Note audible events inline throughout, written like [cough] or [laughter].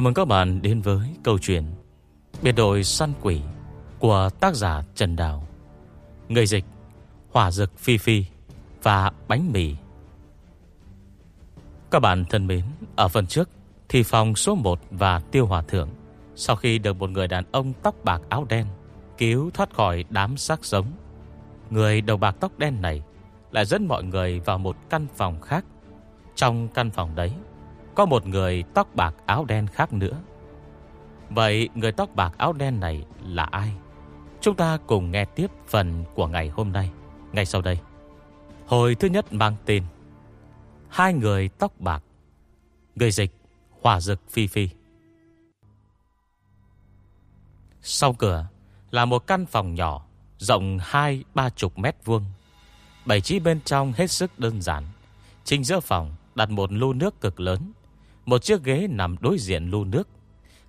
Chào mừng các bạn đến với câu chuyện Biệt đội săn quỷ của tác giả Trần Đào Người dịch Hỏa dực Phi Phi và Bánh Mì Các bạn thân mến, ở phần trước thì phòng số 1 và Tiêu Hòa Thượng sau khi được một người đàn ông tóc bạc áo đen cứu thoát khỏi đám xác sống. Người đầu bạc tóc đen này lại dẫn mọi người vào một căn phòng khác. Trong căn phòng đấy có một người tóc bạc áo đen khác nữa. Vậy người tóc bạc áo đen này là ai? Chúng ta cùng nghe tiếp phần của ngày hôm nay, ngay sau đây. Hồi thứ nhất mang tên Hai người tóc bạc Người dịch Hỏa dực Phi Phi Sau cửa là một căn phòng nhỏ Rộng hai ba chục mét vuông Bảy trí bên trong hết sức đơn giản Trình giữa phòng đặt một lu nước cực lớn một chiếc ghế nằm đối diện lu nước.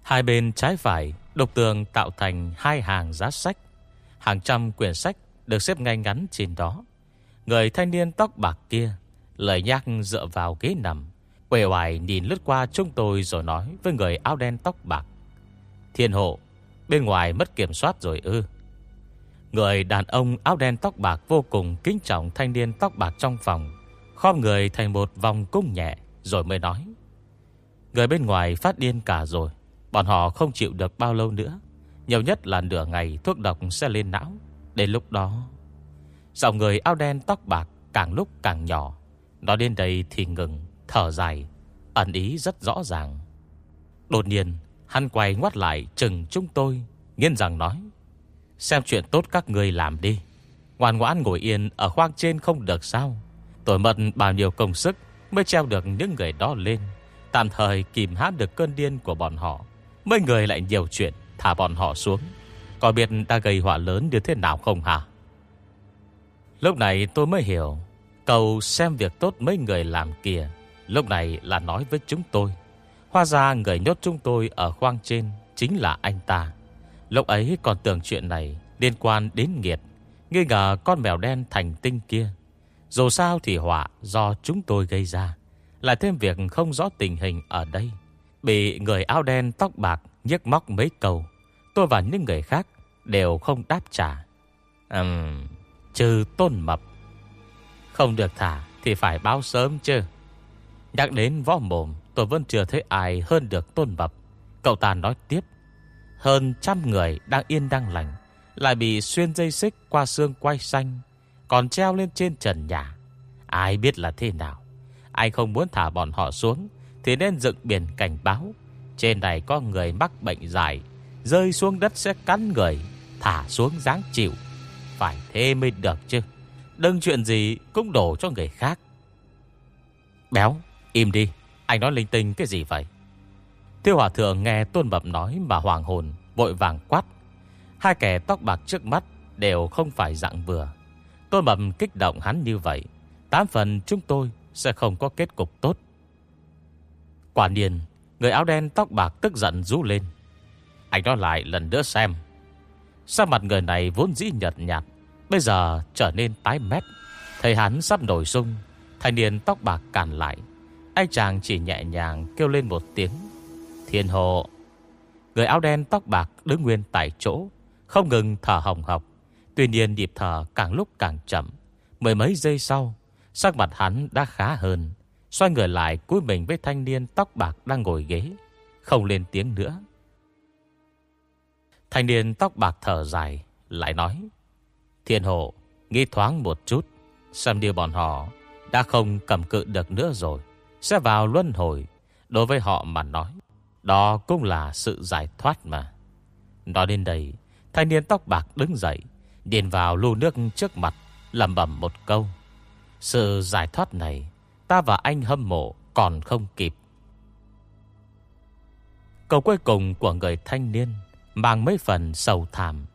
Hai bên trái phải Độc tường tạo thành hai hàng giá sách. Hàng trăm quyển sách Được xếp ngay ngắn trên đó. Người thanh niên tóc bạc kia Lời nhắc dựa vào ghế nằm Quể hoài nhìn lướt qua chúng tôi Rồi nói với người áo đen tóc bạc, Thiên hộ, Bên ngoài mất kiểm soát rồi ư? Người đàn ông áo đen tóc bạc Vô cùng kính trọng thanh niên tóc bạc trong phòng, Khom người thành một vòng cung nhẹ Rồi mới nói Người bên ngoài phát điên cả rồi. Bọn họ không chịu được bao lâu nữa. Nhiều nhất là nửa ngày thuốc độc sẽ lên não. Đến lúc đó, dòng người áo đen tóc bạc càng lúc càng nhỏ. Nó đến đây thì ngừng, Thở dài, Ẩn ý rất rõ ràng. Đột nhiên, hắn quay ngoắt lại, chừng chúng tôi Nghiên rằng nói. Xem chuyện tốt các người làm đi. Ngoan ngoãn ngồi yên ở khoang trên không được sao? Tôi mận bao nhiêu công sức Mới treo được những người đó lên. Tạm thời kìm hãm được cơn điên của bọn họ. Mấy người lại nhiều chuyện, Thả bọn họ xuống. Có biết ta gây họa lớn như thế nào không hả? Lúc này tôi mới hiểu Cầu xem việc tốt mấy người làm kìa. Lúc này là nói với chúng tôi. Hóa ra người nhốt chúng tôi ở khoang trên Chính là anh ta. Lúc ấy còn tưởng chuyện này Liên quan đến nghiệt. Nghi ngờ con mèo đen thành tinh kia. Dù sao thì họa do chúng tôi gây ra. Lại thêm việc không rõ tình hình ở đây. Bị người áo đen tóc bạc nhức móc mấy câu, Tôi và những người khác Đều không đáp trả. Ừm, Trừ tôn mập. Không được thả Thì phải báo sớm chứ. Nhắc đến võ mồm, Tôi vẫn chưa thấy ai hơn được tôn mập. Cậu ta nói tiếp, Hơn trăm người đang yên đang lành, Lại bị xuyên dây xích qua xương quay xanh, Còn treo lên trên trần nhà. Ai biết là thế nào? Ai không muốn thả bọn họ xuống, Thì nên dựng biển cảnh báo. Trên này có người mắc bệnh dài, Rơi xuống đất sẽ cắn người, Thả xuống dáng chịu. Phải thế mới được chứ. Đừng chuyện gì cũng đổ cho người khác. Béo, Im đi. Anh nói linh tinh cái gì vậy? Tiêu hòa thượng nghe tôn bập nói Mà hoàng hồn, vội vàng quát. Hai kẻ tóc bạc trước mắt Đều không phải dạng vừa. Tôn bầm kích động hắn như vậy. Tám phần chúng tôi sẽ không có kết cục tốt. Quả nhiên, Người áo đen tóc bạc tức giận rú lên. Anh đó lại lần nữa xem. Sao mặt người này vốn dĩ nhợt nhạt, Bây giờ trở nên tái mét. Thầy hắn sắp nổi sung, Thanh niên tóc bạc cản lại. Anh chàng chỉ nhẹ nhàng kêu lên một tiếng, Thiên hộ! Người áo đen tóc bạc đứng nguyên tại chỗ, Không ngừng thở hồng hộc. Tuy nhiên nhịp thở càng lúc càng chậm. Mười mấy giây sau Sắc mặt hắn đã khá hơn. Xoay người lại cúi mình với thanh niên tóc bạc đang ngồi ghế. Không lên tiếng nữa. Thanh niên tóc bạc thở dài, Lại nói, Thiên hộ Nghĩ thoáng một chút, Xem điều bọn họ Đã không cầm cự được nữa rồi, Sẽ vào luân hồi. Đối với họ mà nói, Đó cũng là sự giải thoát mà. Nói đến đây, Thanh niên tóc bạc đứng dậy, Điền vào lưu nước trước mặt Lầm bẩm một câu. Sự giải thoát này, Ta và anh hâm mộ còn không kịp. Câu cuối cùng của người thanh niên Mang mấy phần sầu thảm.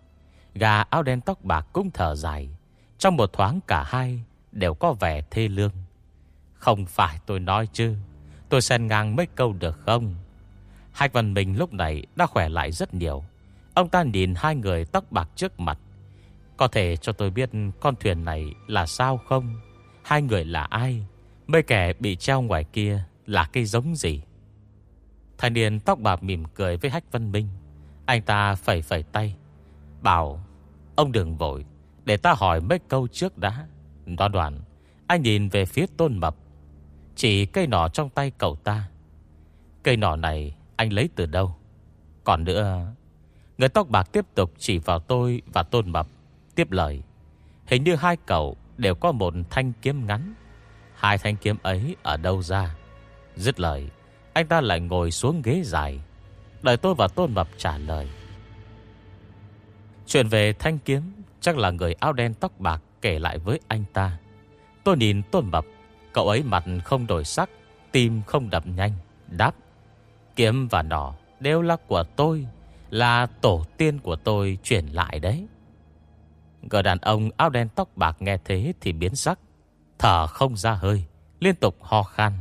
Gà áo đen tóc bạc cũng thở dài. Trong một thoáng cả hai Đều có vẻ thê lương. Không phải tôi nói chứ, Tôi xen ngang mấy câu được không? Hạch Văn Minh lúc này đã khỏe lại rất nhiều. Ông ta nhìn hai người tóc bạc trước mặt. Có thể cho tôi biết con thuyền này là sao không? Hai người là ai? Mấy kẻ bị treo ngoài kia là cây giống gì? Thanh niên tóc bạc mỉm cười với Hách Văn Minh. Anh ta phẩy phẩy tay, Bảo, Ông đừng vội, Để ta hỏi mấy câu trước đã. Đoan đoạn Anh nhìn về phía tôn mập. Chỉ cây nỏ trong tay cậu ta. Cây nỏ này anh lấy từ đâu? Còn nữa, Người tóc bạc tiếp tục chỉ vào tôi và tôn mập, Tiếp lời. Hình như hai cậu đều có một thanh kiếm ngắn. Hai thanh kiếm ấy ở đâu ra? Dứt lời, Anh ta lại ngồi xuống ghế dài. Đợi tôi và tôn mập trả lời. Chuyện về thanh kiếm Chắc là người áo đen tóc bạc kể lại với anh ta. Tôi nhìn tôn mập, Cậu ấy mặt không đổi sắc, Tim không đập nhanh, Đáp, Kiếm và nỏ đều là của tôi, Là tổ tiên của tôi chuyển lại đấy. Người đàn ông áo đen tóc bạc nghe thế thì biến sắc, Thở không ra hơi, Liên tục ho khan.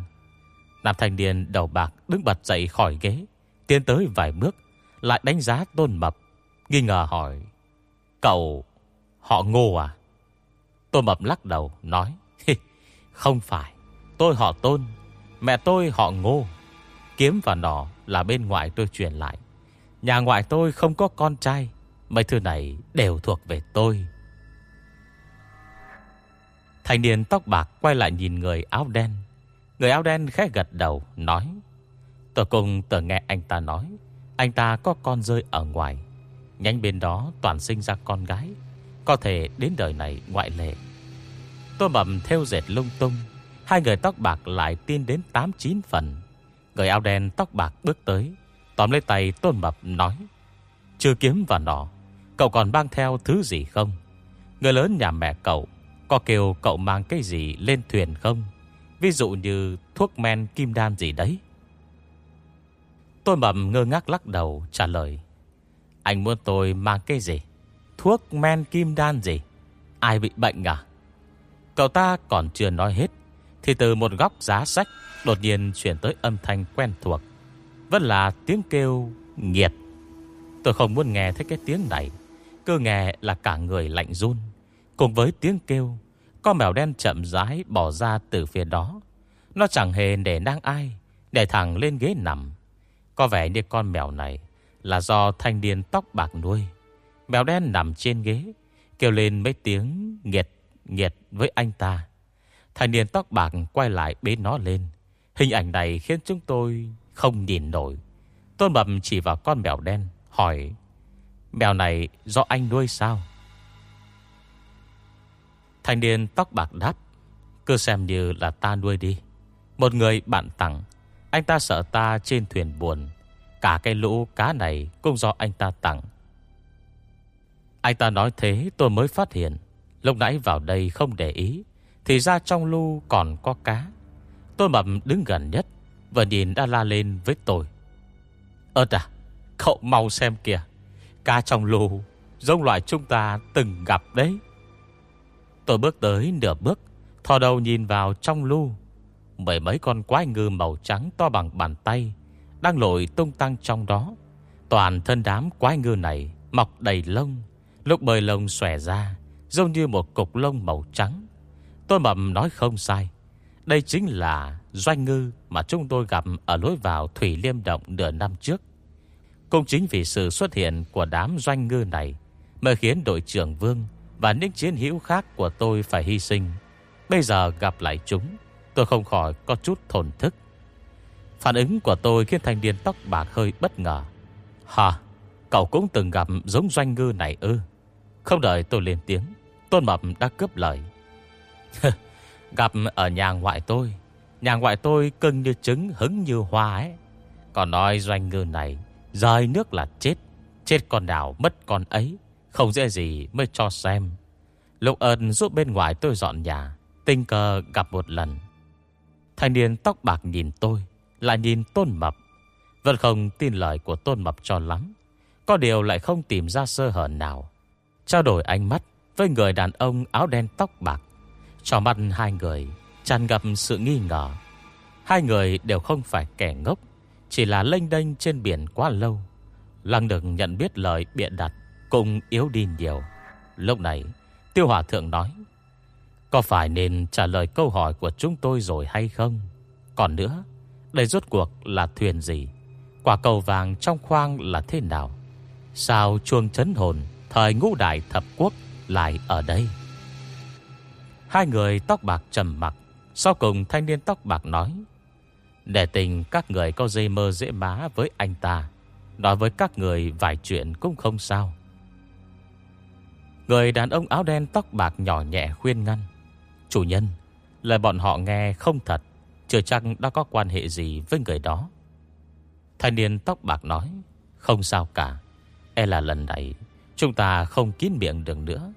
Nam thanh niên đầu bạc đứng bật dậy khỏi ghế, Tiến tới vài bước, Lại đánh giá tôn mập, Nghi ngờ hỏi, Cậu, họ ngô à? Tôn mập lắc đầu, nói Không phải, Tôi họ tôn, Mẹ tôi họ ngô. Kiếm và nỏ là bên ngoại tôi truyền lại. Nhà ngoại tôi không có con trai, Mấy thứ này đều thuộc về tôi. Thanh niên tóc bạc quay lại nhìn người áo đen. Người áo đen khẽ gật đầu, nói Tôi cùng tờ nghe anh ta nói, Anh ta có con rơi ở ngoài. Nhanh bên đó toàn sinh ra con gái, Có thể đến đời này ngoại lệ. Tôi mầm theo dệt lung tung, Hai người tóc bạc lại tin đến 8-9 phần. Người áo đen tóc bạc bước tới, Tóm lấy tay tôn mập nói, Chưa kiếm và nọ, Cậu còn mang theo thứ gì không? Người lớn nhà mẹ cậu có kêu cậu mang cái gì lên thuyền không? Ví dụ như thuốc men kim đan gì đấy. Tôi mầm ngơ ngác lắc đầu, trả lời, Anh muốn tôi mang cái gì? Thuốc men kim đan gì? Ai bị bệnh à? Cậu ta còn chưa nói hết, Thì từ một góc giá sách Đột nhiên chuyển tới âm thanh quen thuộc. Vẫn là tiếng kêu nghiệt. Tôi không muốn nghe thấy cái tiếng này, Cứ nghe là cả người lạnh run. Cùng với tiếng kêu Con mèo đen chậm rãi bỏ ra từ phía đó. Nó chẳng hề để năng ai Để thẳng lên ghế nằm. Có vẻ như con mèo này Là do thanh niên tóc bạc nuôi. Mèo đen nằm trên ghế Kêu lên mấy tiếng nghiệt nghiệt với anh ta. Thanh niên tóc bạc quay lại bế nó lên. Hình ảnh này khiến chúng tôi không nhìn nổi. Tôn Mập chỉ vào con mèo đen, hỏi Mèo này do anh nuôi sao? Thanh niên tóc bạc đáp Cứ xem như là ta nuôi đi. Một người bạn tặng, Anh ta sợ ta trên thuyền buồn, Cả cái lũ cá này cũng do anh ta tặng. Anh ta nói thế tôi mới phát hiện, Lúc nãy vào đây không để ý, Thì ra trong lu còn có cá. Tôi mập đứng gần nhất và nhìn đã la lên với tôi Ơt à Cậu mau xem kìa, Cá trong lù Giống loại chúng ta từng gặp đấy. Tôi bước tới nửa bước, Thò đầu nhìn vào trong lu. Mấy mấy con quái ngư màu trắng to bằng bàn tay Đang lội tung tăng trong đó. Toàn thân đám quái ngư này Mọc đầy lông, Lúc bơi lông xòe ra, Giống như một cục lông màu trắng. Tôi mầm nói không sai, đây chính là doanh ngư mà chúng tôi gặp ở lối vào Thủy Liêm Động nửa năm trước. Cũng chính vì sự xuất hiện của đám doanh ngư này mới khiến đội trưởng Vương và những chiến hữu khác của tôi phải hy sinh. Bây giờ gặp lại chúng, tôi không khỏi có chút thổn thức. Phản ứng của tôi khiến thanh niên tóc bạc hơi bất ngờ. Hả? Cậu cũng từng gặp giống doanh ngư này ư? Không đợi tôi lên tiếng, Tôn Mập đã cướp lời. Gặp ở nhà ngoại tôi Nhà ngoại tôi cưng như trứng hứng như hoa ấy Còn nói doanh ngư này Rời nước là chết Chết con nào mất con ấy không dễ gì mới cho xem. Lục ơn giúp bên ngoài tôi dọn nhà, Tình cờ gặp một lần. Thanh niên tóc bạc nhìn tôi, Lại nhìn tôn mập. Vẫn không tin lời của tôn mập cho lắm. Có điều lại không tìm ra sơ hở nào. Trao đổi ánh mắt Với người đàn ông áo đen tóc bạc. Cho mắt hai người, tràn ngập sự nghi ngờ. Hai người đều không phải kẻ ngốc, Chỉ là lênh đênh trên biển quá lâu, Lăng đừng nhận biết lời bịa đặt. Cũng yếu đi nhiều. Lúc này, Tiêu Hòa Thượng nói, Có phải nên trả lời câu hỏi của chúng tôi rồi hay không? Còn nữa, Đây rốt cuộc là thuyền gì? Quả cầu vàng trong khoang là thế nào? Sao chuông chấn hồn Thời ngũ đại thập quốc lại ở đây? Hai người tóc bạc trầm mặc, Sau cùng thanh niên tóc bạc nói, Để tình các người có dây mơ dễ má với anh ta, Nói với các người vài chuyện cũng không sao. Người đàn ông áo đen tóc bạc nhỏ nhẹ khuyên ngăn. Chủ nhân, Lời bọn họ nghe không thật, Chưa chắc đã có quan hệ gì với người đó. Thanh niên tóc bạc nói, Không sao cả E là lần này Chúng ta không kín miệng được nữa.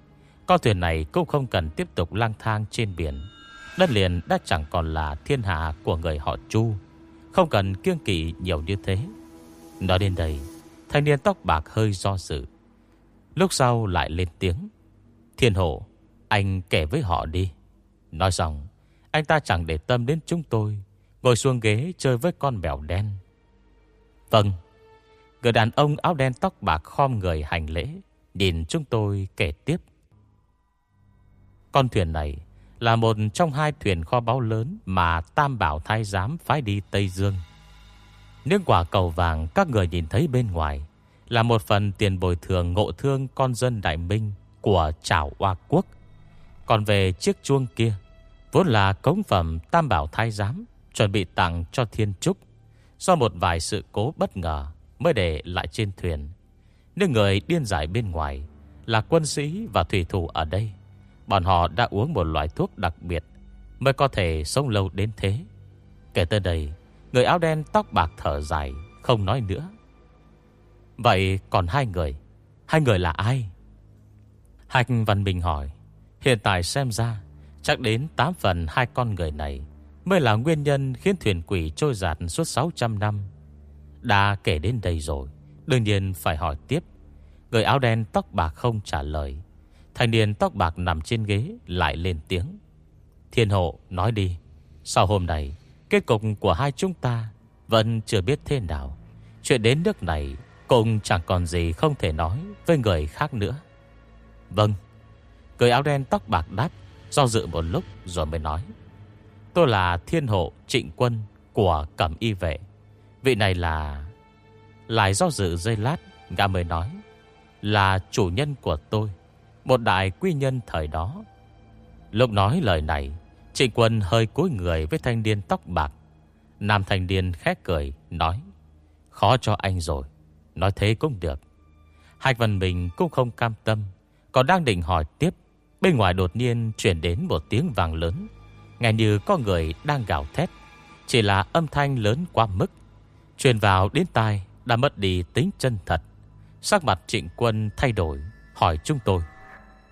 Con thuyền này cũng không cần tiếp tục lang thang trên biển. Đất liền đã chẳng còn là thiên hạ của người họ Chu, Không cần kiêng kỵ nhiều như thế. Nói đến đây, Thanh niên tóc bạc hơi do dự. Lúc sau lại lên tiếng. Thiên hộ Anh kể với họ đi. Nói xong, Anh ta chẳng để tâm đến chúng tôi, Ngồi xuống ghế chơi với con mèo đen. Vâng Người đàn ông áo đen tóc bạc khom người hành lễ, Nhìn chúng tôi kể tiếp. Con thuyền này Là một trong hai thuyền kho báu lớn Mà Tam Bảo Thái Giám phái đi Tây Dương. Những quả cầu vàng các người nhìn thấy bên ngoài là một phần tiền bồi thường ngộ thương con dân Đại Minh Của Trảo Hoa Quốc. Còn về chiếc chuông kia, Vốn là cống phẩm Tam Bảo Thái Giám, Chuẩn bị tặng cho Thiên Trúc, Do một vài sự cố bất ngờ Mới để lại trên thuyền. Những người điên giải bên ngoài Là quân sĩ và thủy thủ ở đây. Bọn họ đã uống một loại thuốc đặc biệt Mới có thể sống lâu đến thế. Kể từ đây, Người áo đen tóc bạc thở dài, Không nói nữa. Vậy còn hai người? Hai người là ai? Hạch Văn Bình hỏi. Hiện tại xem ra, Chắc đến 8 phần hai con người này Mới là nguyên nhân khiến thuyền quỷ trôi giạt suốt 600 năm. Đã kể đến đây rồi, Đương nhiên phải hỏi tiếp. Người áo đen tóc bạc không trả lời. Thành niên tóc bạc nằm trên ghế Lại lên tiếng. Thiên hộ, nói đi. Sau hôm nay, Kết cục của hai chúng ta Vẫn chưa biết thế nào. Chuyện đến nước này cũng chẳng còn gì không thể nói Với người khác nữa. Vâng cười áo đen tóc bạc đáp Do dự một lúc rồi mới nói. Tôi là thiên hộ trịnh quân Của cẩm y vệ. Vị này là Lại do dự dây lát, Gã mới nói, Là chủ nhân của tôi, Một đại quy nhân thời đó. Lúc nói lời này, Trịnh quân hơi cúi người với thanh niên tóc bạc. Nam thanh niên khét cười, Nói, Khó cho anh rồi. Nói thế cũng được. Hạch Văn Bình cũng không cam tâm, Còn đang định hỏi tiếp, Bên ngoài đột nhiên chuyển đến một tiếng vàng lớn, Nghe như có người đang gào thét, Chỉ là âm thanh lớn quá mức, Truyền vào đến tai Đã mất đi tính chân thật. Sắc mặt trịnh quân thay đổi, Hỏi chúng tôi,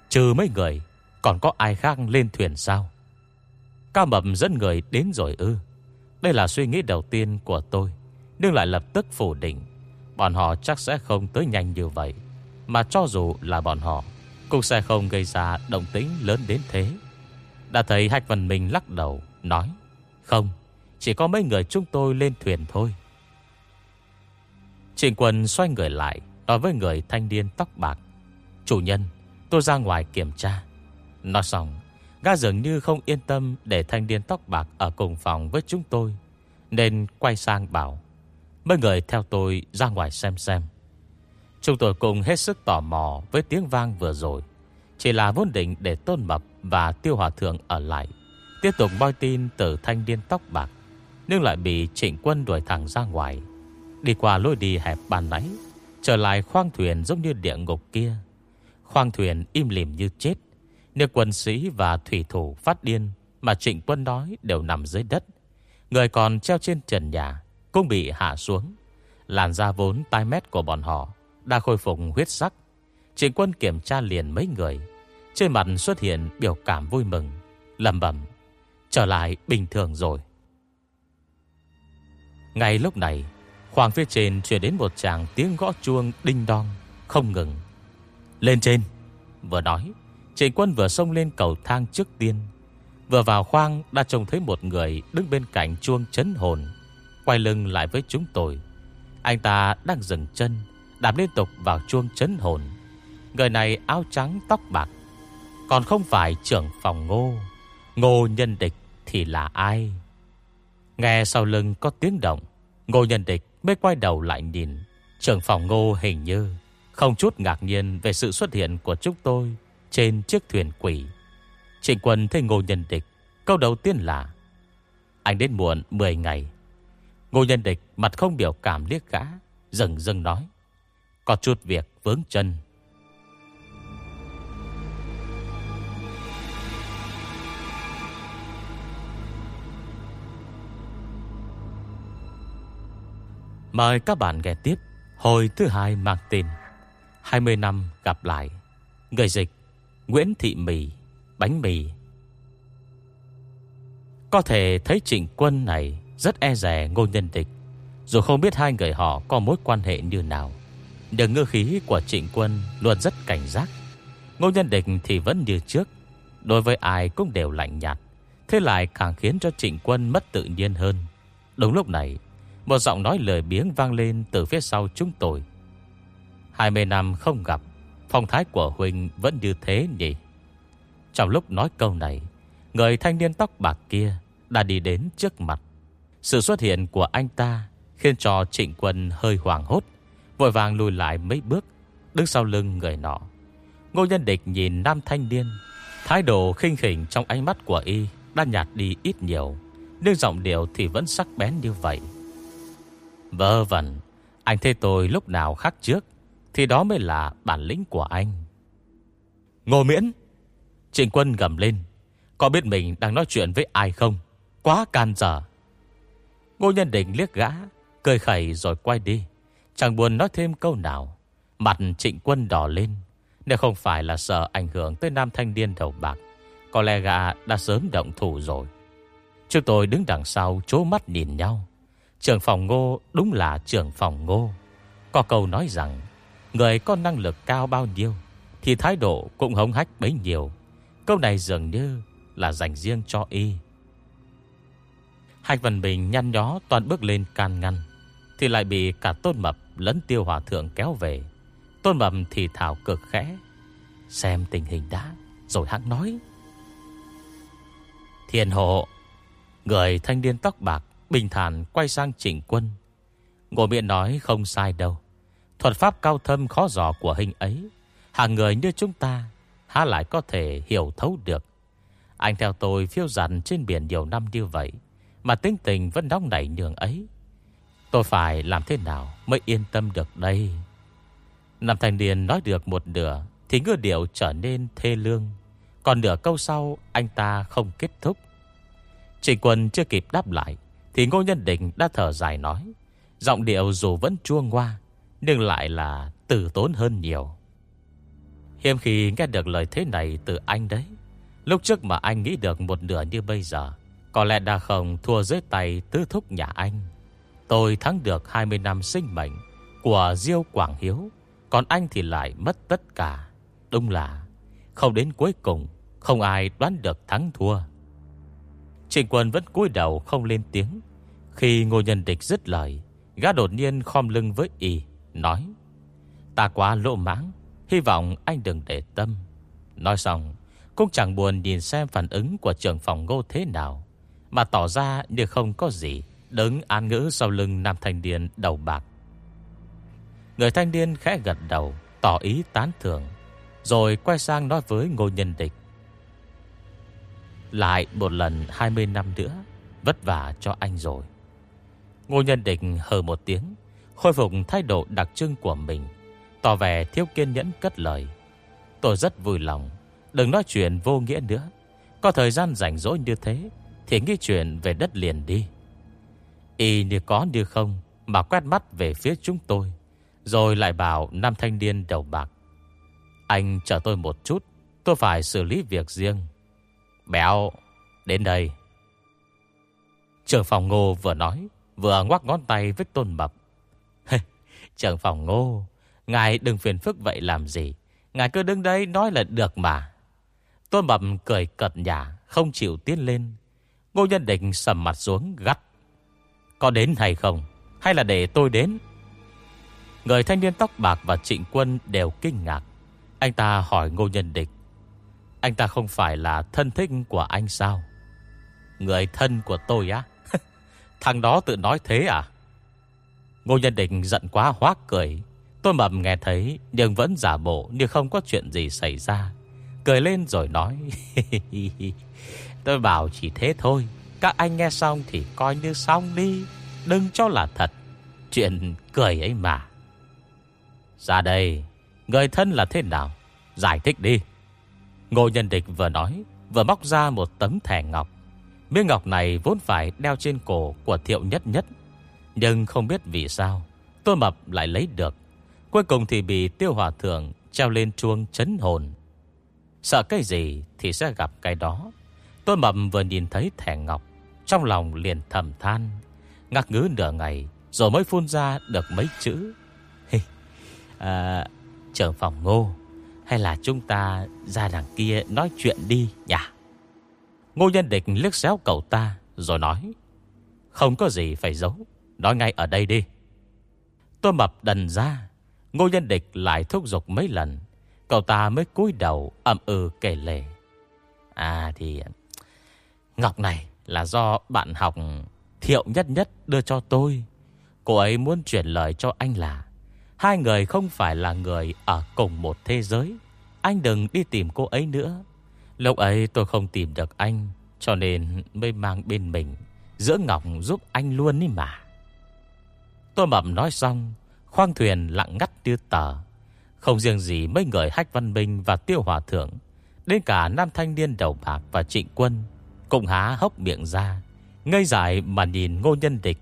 Trừ mấy người, Còn có ai khác lên thuyền sao? Cao mập dẫn người đến rồi ư. Đây là suy nghĩ đầu tiên của tôi, Nhưng lại lập tức phủ định. Bọn họ chắc sẽ không tới nhanh như vậy. Mà cho dù là bọn họ, Cũng sẽ không gây ra động tính lớn đến thế. Đã thấy Hạch Văn Minh lắc đầu, Nói, Không, Chỉ có mấy người chúng tôi lên thuyền thôi. Trịnh quân xoay người lại, Nói với người thanh niên tóc bạc, Chủ nhân, Tôi ra ngoài kiểm tra. Nói xong, Gã dường như không yên tâm Để thanh niên tóc bạc ở cùng phòng với chúng tôi, Nên quay sang bảo Mấy người theo tôi ra ngoài xem xem. Chúng tôi cùng hết sức tò mò Với tiếng vang vừa rồi. Chỉ là vốn định để tôn mập và tiêu hòa thượng ở lại, Tiếp tục moi tin từ thanh niên tóc bạc, Nhưng lại bị trịnh quân đuổi thẳng ra ngoài. Đi qua lối đi hẹp bàn nãy, Trở lại khoang thuyền giống như địa ngục kia. Khoang thuyền im lìm như chết Nếu quân sĩ và thủy thủ phát điên Mà trịnh quân nói đều nằm dưới đất. Người còn treo trên trần nhà cũng bị hạ xuống. Làn da vốn tai mét của bọn họ Đã khôi phục huyết sắc. Trịnh quân kiểm tra liền mấy người. Trên mặt xuất hiện biểu cảm vui mừng lầm bẩm, Trở lại bình thường rồi. Ngay lúc này, Khoảng phía trên chuyển đến một chàng tiếng gõ chuông đinh đong, Không ngừng. Lên trên, Vừa nói Trịnh quân vừa xông lên cầu thang trước tiên. Vừa vào khoang, đã trông thấy một người Đứng bên cạnh chuông chấn hồn. Quay lưng lại với chúng tôi. Anh ta đang dừng chân, Đạp liên tục vào chuông chấn hồn. Người này áo trắng, tóc bạc. Còn không phải trưởng phòng ngô. Ngô nhân địch thì là ai? Nghe sau lưng có tiếng động, Ngô nhân địch Mới quay đầu lại nhìn. Trưởng phòng ngô hình như Không chút ngạc nhiên về sự xuất hiện của chúng tôi Trên chiếc thuyền quỷ. Trịnh quân thấy ngô nhân địch, Câu đầu tiên là, Anh đến muộn 10 ngày Ngô nhân địch mặt không biểu cảm liếc gã Dần dần nói, Có chút việc vướng chân. Mời các bạn nghe tiếp Hồi thứ hai mang tên 20 năm gặp lại, Người dịch Nguyễn Thị Mì, Bánh mì. Có thể thấy trịnh quân này rất e rẻ ngô nhân tịch. Dù không biết hai người họ có mối quan hệ như nào, Nhưng ngư khí của trịnh quân Luôn rất cảnh giác. Ngô nhân địch thì vẫn như trước, Đối với ai cũng đều lạnh nhạt, Thế lại càng khiến cho trịnh quân mất tự nhiên hơn. Đúng lúc này, một giọng nói lời biếng vang lên từ phía sau chúng tôi. 20 năm không gặp, Phong thái của Huynh vẫn như thế nhỉ? Trong lúc nói câu này, Người thanh niên tóc bạc kia Đã đi đến trước mặt. Sự xuất hiện của anh ta Khiến cho trịnh quân hơi hoàng hốt, Vội vàng lùi lại mấy bước, Đứng sau lưng người nọ. Ngô nhân địch nhìn nam thanh niên, Thái độ khinh khỉnh trong ánh mắt của y Đã nhạt đi ít nhiều, Nhưng giọng điệu thì vẫn sắc bén như vậy. Vơ vẩn, Anh thấy tôi lúc nào khác trước, Thì đó mới là bản lĩnh của anh. Ngô miễn, Trịnh quân gầm lên, Có biết mình đang nói chuyện với ai không? Quá can dở. Ngô nhân định liếc gã Cười khẩy rồi quay đi Chẳng buồn nói thêm câu nào Mặt trịnh quân đỏ lên Nếu không phải là sợ ảnh hưởng tới nam thanh niên đầu bạc Có lẽ gã đã sớm động thủ rồi Chúng tôi đứng đằng sau chố mắt nhìn nhau Trưởng phòng ngô đúng là trưởng phòng ngô. Có câu nói rằng, người có năng lực cao bao nhiêu, thì thái độ cũng hống hách bấy nhiêu. Câu này dường như là dành riêng cho y. Hạch phần Bình nhăn nhó toàn bước lên can ngăn, thì lại bị cả Tôn Mập lẫn Tiêu Hòa Thượng kéo về. Tôn Mập thì thảo cực khẽ, xem tình hình đã, rồi hắn nói. Thiên hộ, người thanh niên tóc bạc Bình thản quay sang chỉnh quân ngồi miệng nói không sai đâu Thuật pháp cao thâm khó dò của hình ấy Hàng người như chúng ta Há lại có thể hiểu thấu được Anh theo tôi phiêu dặn trên biển nhiều năm như vậy mà tính tình vẫn nóng nảy nhường ấy. Tôi phải làm thế nào Mới yên tâm được đây? Nam thanh niên nói được một nửa, Thì ngư điệu trở nên thê lương. Còn nửa câu sau, Anh ta không kết thúc. Trịnh quân chưa kịp đáp lại, thì Ngô Nhân Định đã thở dài nói, Giọng điệu dù vẫn chua ngoa, Nhưng lại là tử tốn hơn nhiều. Hiếm khi nghe được lời thế này từ anh đấy. Lúc trước mà anh nghĩ được một nửa như bây giờ có lẽ đã không thua dưới tay tứ thúc nhà anh. Tôi thắng được 20 năm sinh mệnh Của Diêu Quảng Hiếu, Còn anh thì lại mất tất cả. Đúng là Không đến cuối cùng, Không ai đoán được thắng thua. Trịnh quân vẫn cúi đầu không lên tiếng. Khi ngô nhân địch dứt lời, Gã đột nhiên khom lưng với y, Nói, Ta quá lộ mãng, Hy vọng anh đừng để tâm. Nói xong, Cũng chẳng buồn nhìn xem phản ứng của trưởng phòng ngô thế nào. Mà tỏ ra như không có gì Đứng an ngữ sau lưng nam thanh niên đầu bạc. Người thanh niên khẽ gật đầu, Tỏ ý tán thưởng, Rồi quay sang nói với ngô nhân địch. Lại một lần 20 năm nữa, Vất vả cho anh rồi. Ngô Nhân địch hờ một tiếng, Khôi phục thái độ đặc trưng của mình, Tỏ vẻ thiếu kiên nhẫn cất lời. Tôi rất vui lòng, Đừng nói chuyện vô nghĩa nữa, Có thời gian rảnh rỗi như thế thì nghĩ chuyện về đất liền đi Y như có như không Mà quét mắt về phía chúng tôi Rồi lại bảo năm thanh niên đầu bạc Anh chờ tôi một chút Tôi phải xử lý việc riêng Béo, đến đây. Trường phòng ngô vừa nói, vừa ngoắc ngón tay với tôn mập. Trường phòng ngô, ngài đừng phiền phức vậy làm gì. Ngài cứ đứng đây nói là được mà. Tôn mập cười cật nhả, không chịu tiến lên. Ngô nhân định sầm mặt xuống, gắt. Có đến hay không? Hay là để tôi đến? Người thanh niên tóc bạc và trịnh quân đều kinh ngạc. Anh ta hỏi ngô nhân Định. Anh ta không phải là thân thích của anh sao Người thân của tôi á [laughs] Thằng đó tự nói thế à Ngô Nhân Định giận quá hoác cười Tôi mầm nghe thấy, Nhưng vẫn giả bộ như không có chuyện gì xảy ra Cười lên rồi nói [laughs] Tôi bảo chỉ thế thôi. Các anh nghe xong thì coi như xong đi. Đừng cho là thật. Chuyện cười ấy mà. Ra đây. Người thân là thế nào? Giải thích đi. Ngô Nhân Địch vừa nói, Vừa móc ra một tấm thẻ ngọc. Miếng ngọc này vốn phải đeo trên cổ Của thiệu nhất nhất. Nhưng không biết vì sao Tôi mập lại lấy được. Cuối cùng thì bị tiêu hòa thượng Treo lên chuông chấn hồn. Sợ cái gì thì sẽ gặp cái đó. Tôi mập vừa nhìn thấy thẻ ngọc Trong lòng liền thầm than. Ngạc ngứ nửa ngày Rồi mới phun ra được mấy chữ. [laughs] À, Trưởng phòng ngô Hay là chúng ta ra đằng kia nói chuyện đi nhỉ? Ngô nhân địch liếc xéo cậu ta Rồi nói Không có gì phải giấu Nói ngay ở đây đi. Tôi mập đần ra Ngô nhân địch lại thúc giục mấy lần Cậu ta mới cúi đầu ậm ừ kể lệ À thì Ngọc này là do bạn học Thiệu nhất nhất đưa cho tôi. Cô ấy muốn chuyển lời cho anh là, Hai người không phải là người Ở cùng một thế giới. Anh đừng đi tìm cô ấy nữa. Lúc ấy tôi không tìm được anh, Cho nên mới mang bên mình Giữa Ngọc giúp anh luôn đi mà. Tôi mập nói xong, Khoang thuyền lặng ngắt như tờ. Không riêng gì mấy người Hách Văn Minh và Tiêu Hòa Thượng, Đến cả nam thanh niên đầu bạc và trịnh quân cũng há hốc miệng ra, Ngây dại mà nhìn ngô nhân địch.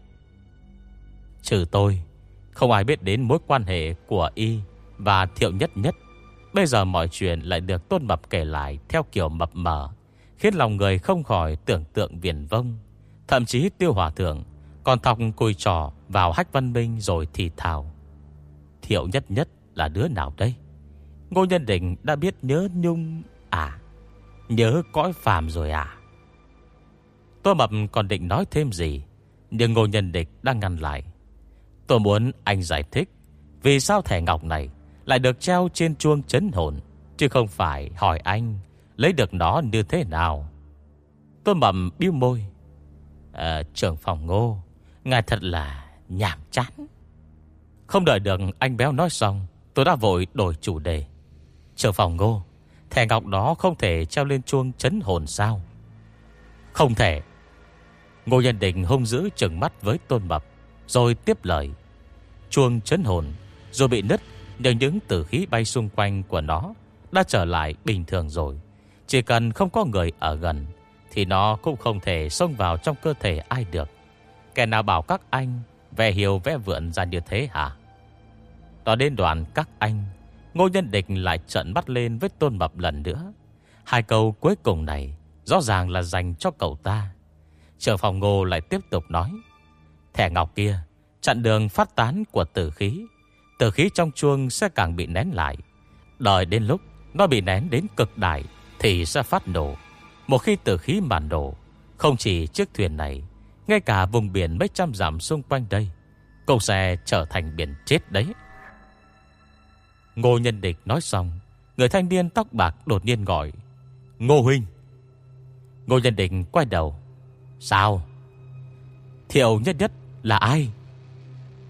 Trừ tôi, Không ai biết đến mối quan hệ của y Và thiệu nhất nhất. Bây giờ mọi chuyện lại được Tôn Mập kể lại Theo kiểu mập mờ, Khiến lòng người không khỏi tưởng tượng viền vông. Thậm chí tiêu hòa thượng Còn thọc cùi trò vào hách văn minh Rồi thì thào. Thiệu nhất nhất là đứa nào đây? Ngô Nhân Định đã biết nhớ nhung À? Nhớ cõi phàm rồi à? Tôi Mập còn định nói thêm gì Nhưng Ngô Nhân Địch đang ngăn lại. Tôi muốn anh giải thích Vì sao thẻ ngọc này Lại được treo trên chuông chấn hồn Chứ không phải hỏi anh Lấy được nó như thế nào. Tôi mầm biêu môi. À, Trưởng phòng Ngô Ngài thật là nhảm chán. Không đợi được anh béo nói xong Tôi đã vội đổi chủ đề. Trưởng phòng Ngô Thẻ ngọc đó không thể treo lên chuông chấn hồn sao? Không thể. Ngô Nhân Định hung dữ trừng mắt với Tôn Mập, Rồi tiếp lời. Chuông chấn hồn, Rồi bị nứt, Nhưng những tử khí bay xung quanh của nó Đã trở lại bình thường rồi. Chỉ cần không có người ở gần, Thì nó cũng không thể xông vào trong cơ thể ai được. Kẻ nào bảo các anh Vẻ hiểu vẽ vượn ra như thế hả? Đó đến đoàn các anh, Ngô Nhân Định lại trận mắt lên với Tôn Mập lần nữa. Hai câu cuối cùng này Rõ ràng là dành cho cậu ta. Trở phòng ngô lại tiếp tục nói. Thẻ ngọc kia, Chặn đường phát tán của tử khí. Tử khí trong chuông sẽ càng bị nén lại. Đợi đến lúc Nó bị nén đến cực đại Thì sẽ phát nổ. Một khi tử khí mà nổ, Không chỉ chiếc thuyền này, Ngay cả vùng biển mấy trăm dặm xung quanh đây, Cũng sẽ trở thành biển chết đấy. Ngô Nhân Địch nói xong, Người thanh niên tóc bạc đột nhiên gọi, Ngô Huynh! Ngô Nhân Địch quay đầu Sao? Thiệu nhất nhất là ai?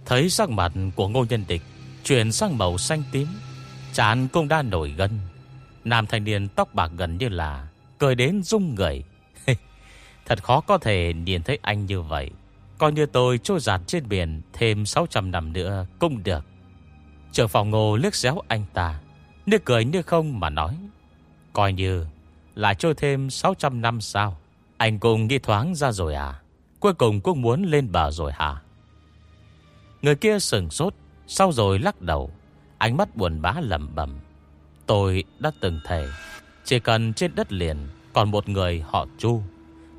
Thấy sắc mặt của ngô nhân địch Chuyển sang màu xanh tím, Chán cũng đã nổi gân. Nam thanh niên tóc bạc gần như là Cười đến rung người. [laughs] Thật khó có thể nhìn thấy anh như vậy. Coi như tôi trôi giặt trên biển Thêm 600 năm nữa cũng được. Trưởng phòng ngô liếc xéo anh ta, Nước cười như không mà nói, Coi như lại trôi thêm 600 năm sao? Anh cùng nghĩ thoáng ra rồi à? Cuối cùng cũng muốn lên bờ rồi hả? Người kia sừng sốt, Sau rồi lắc đầu. Ánh mắt buồn bã lầm bẩm. Tôi đã từng thề, Chỉ cần trên đất liền Còn một người họ chu,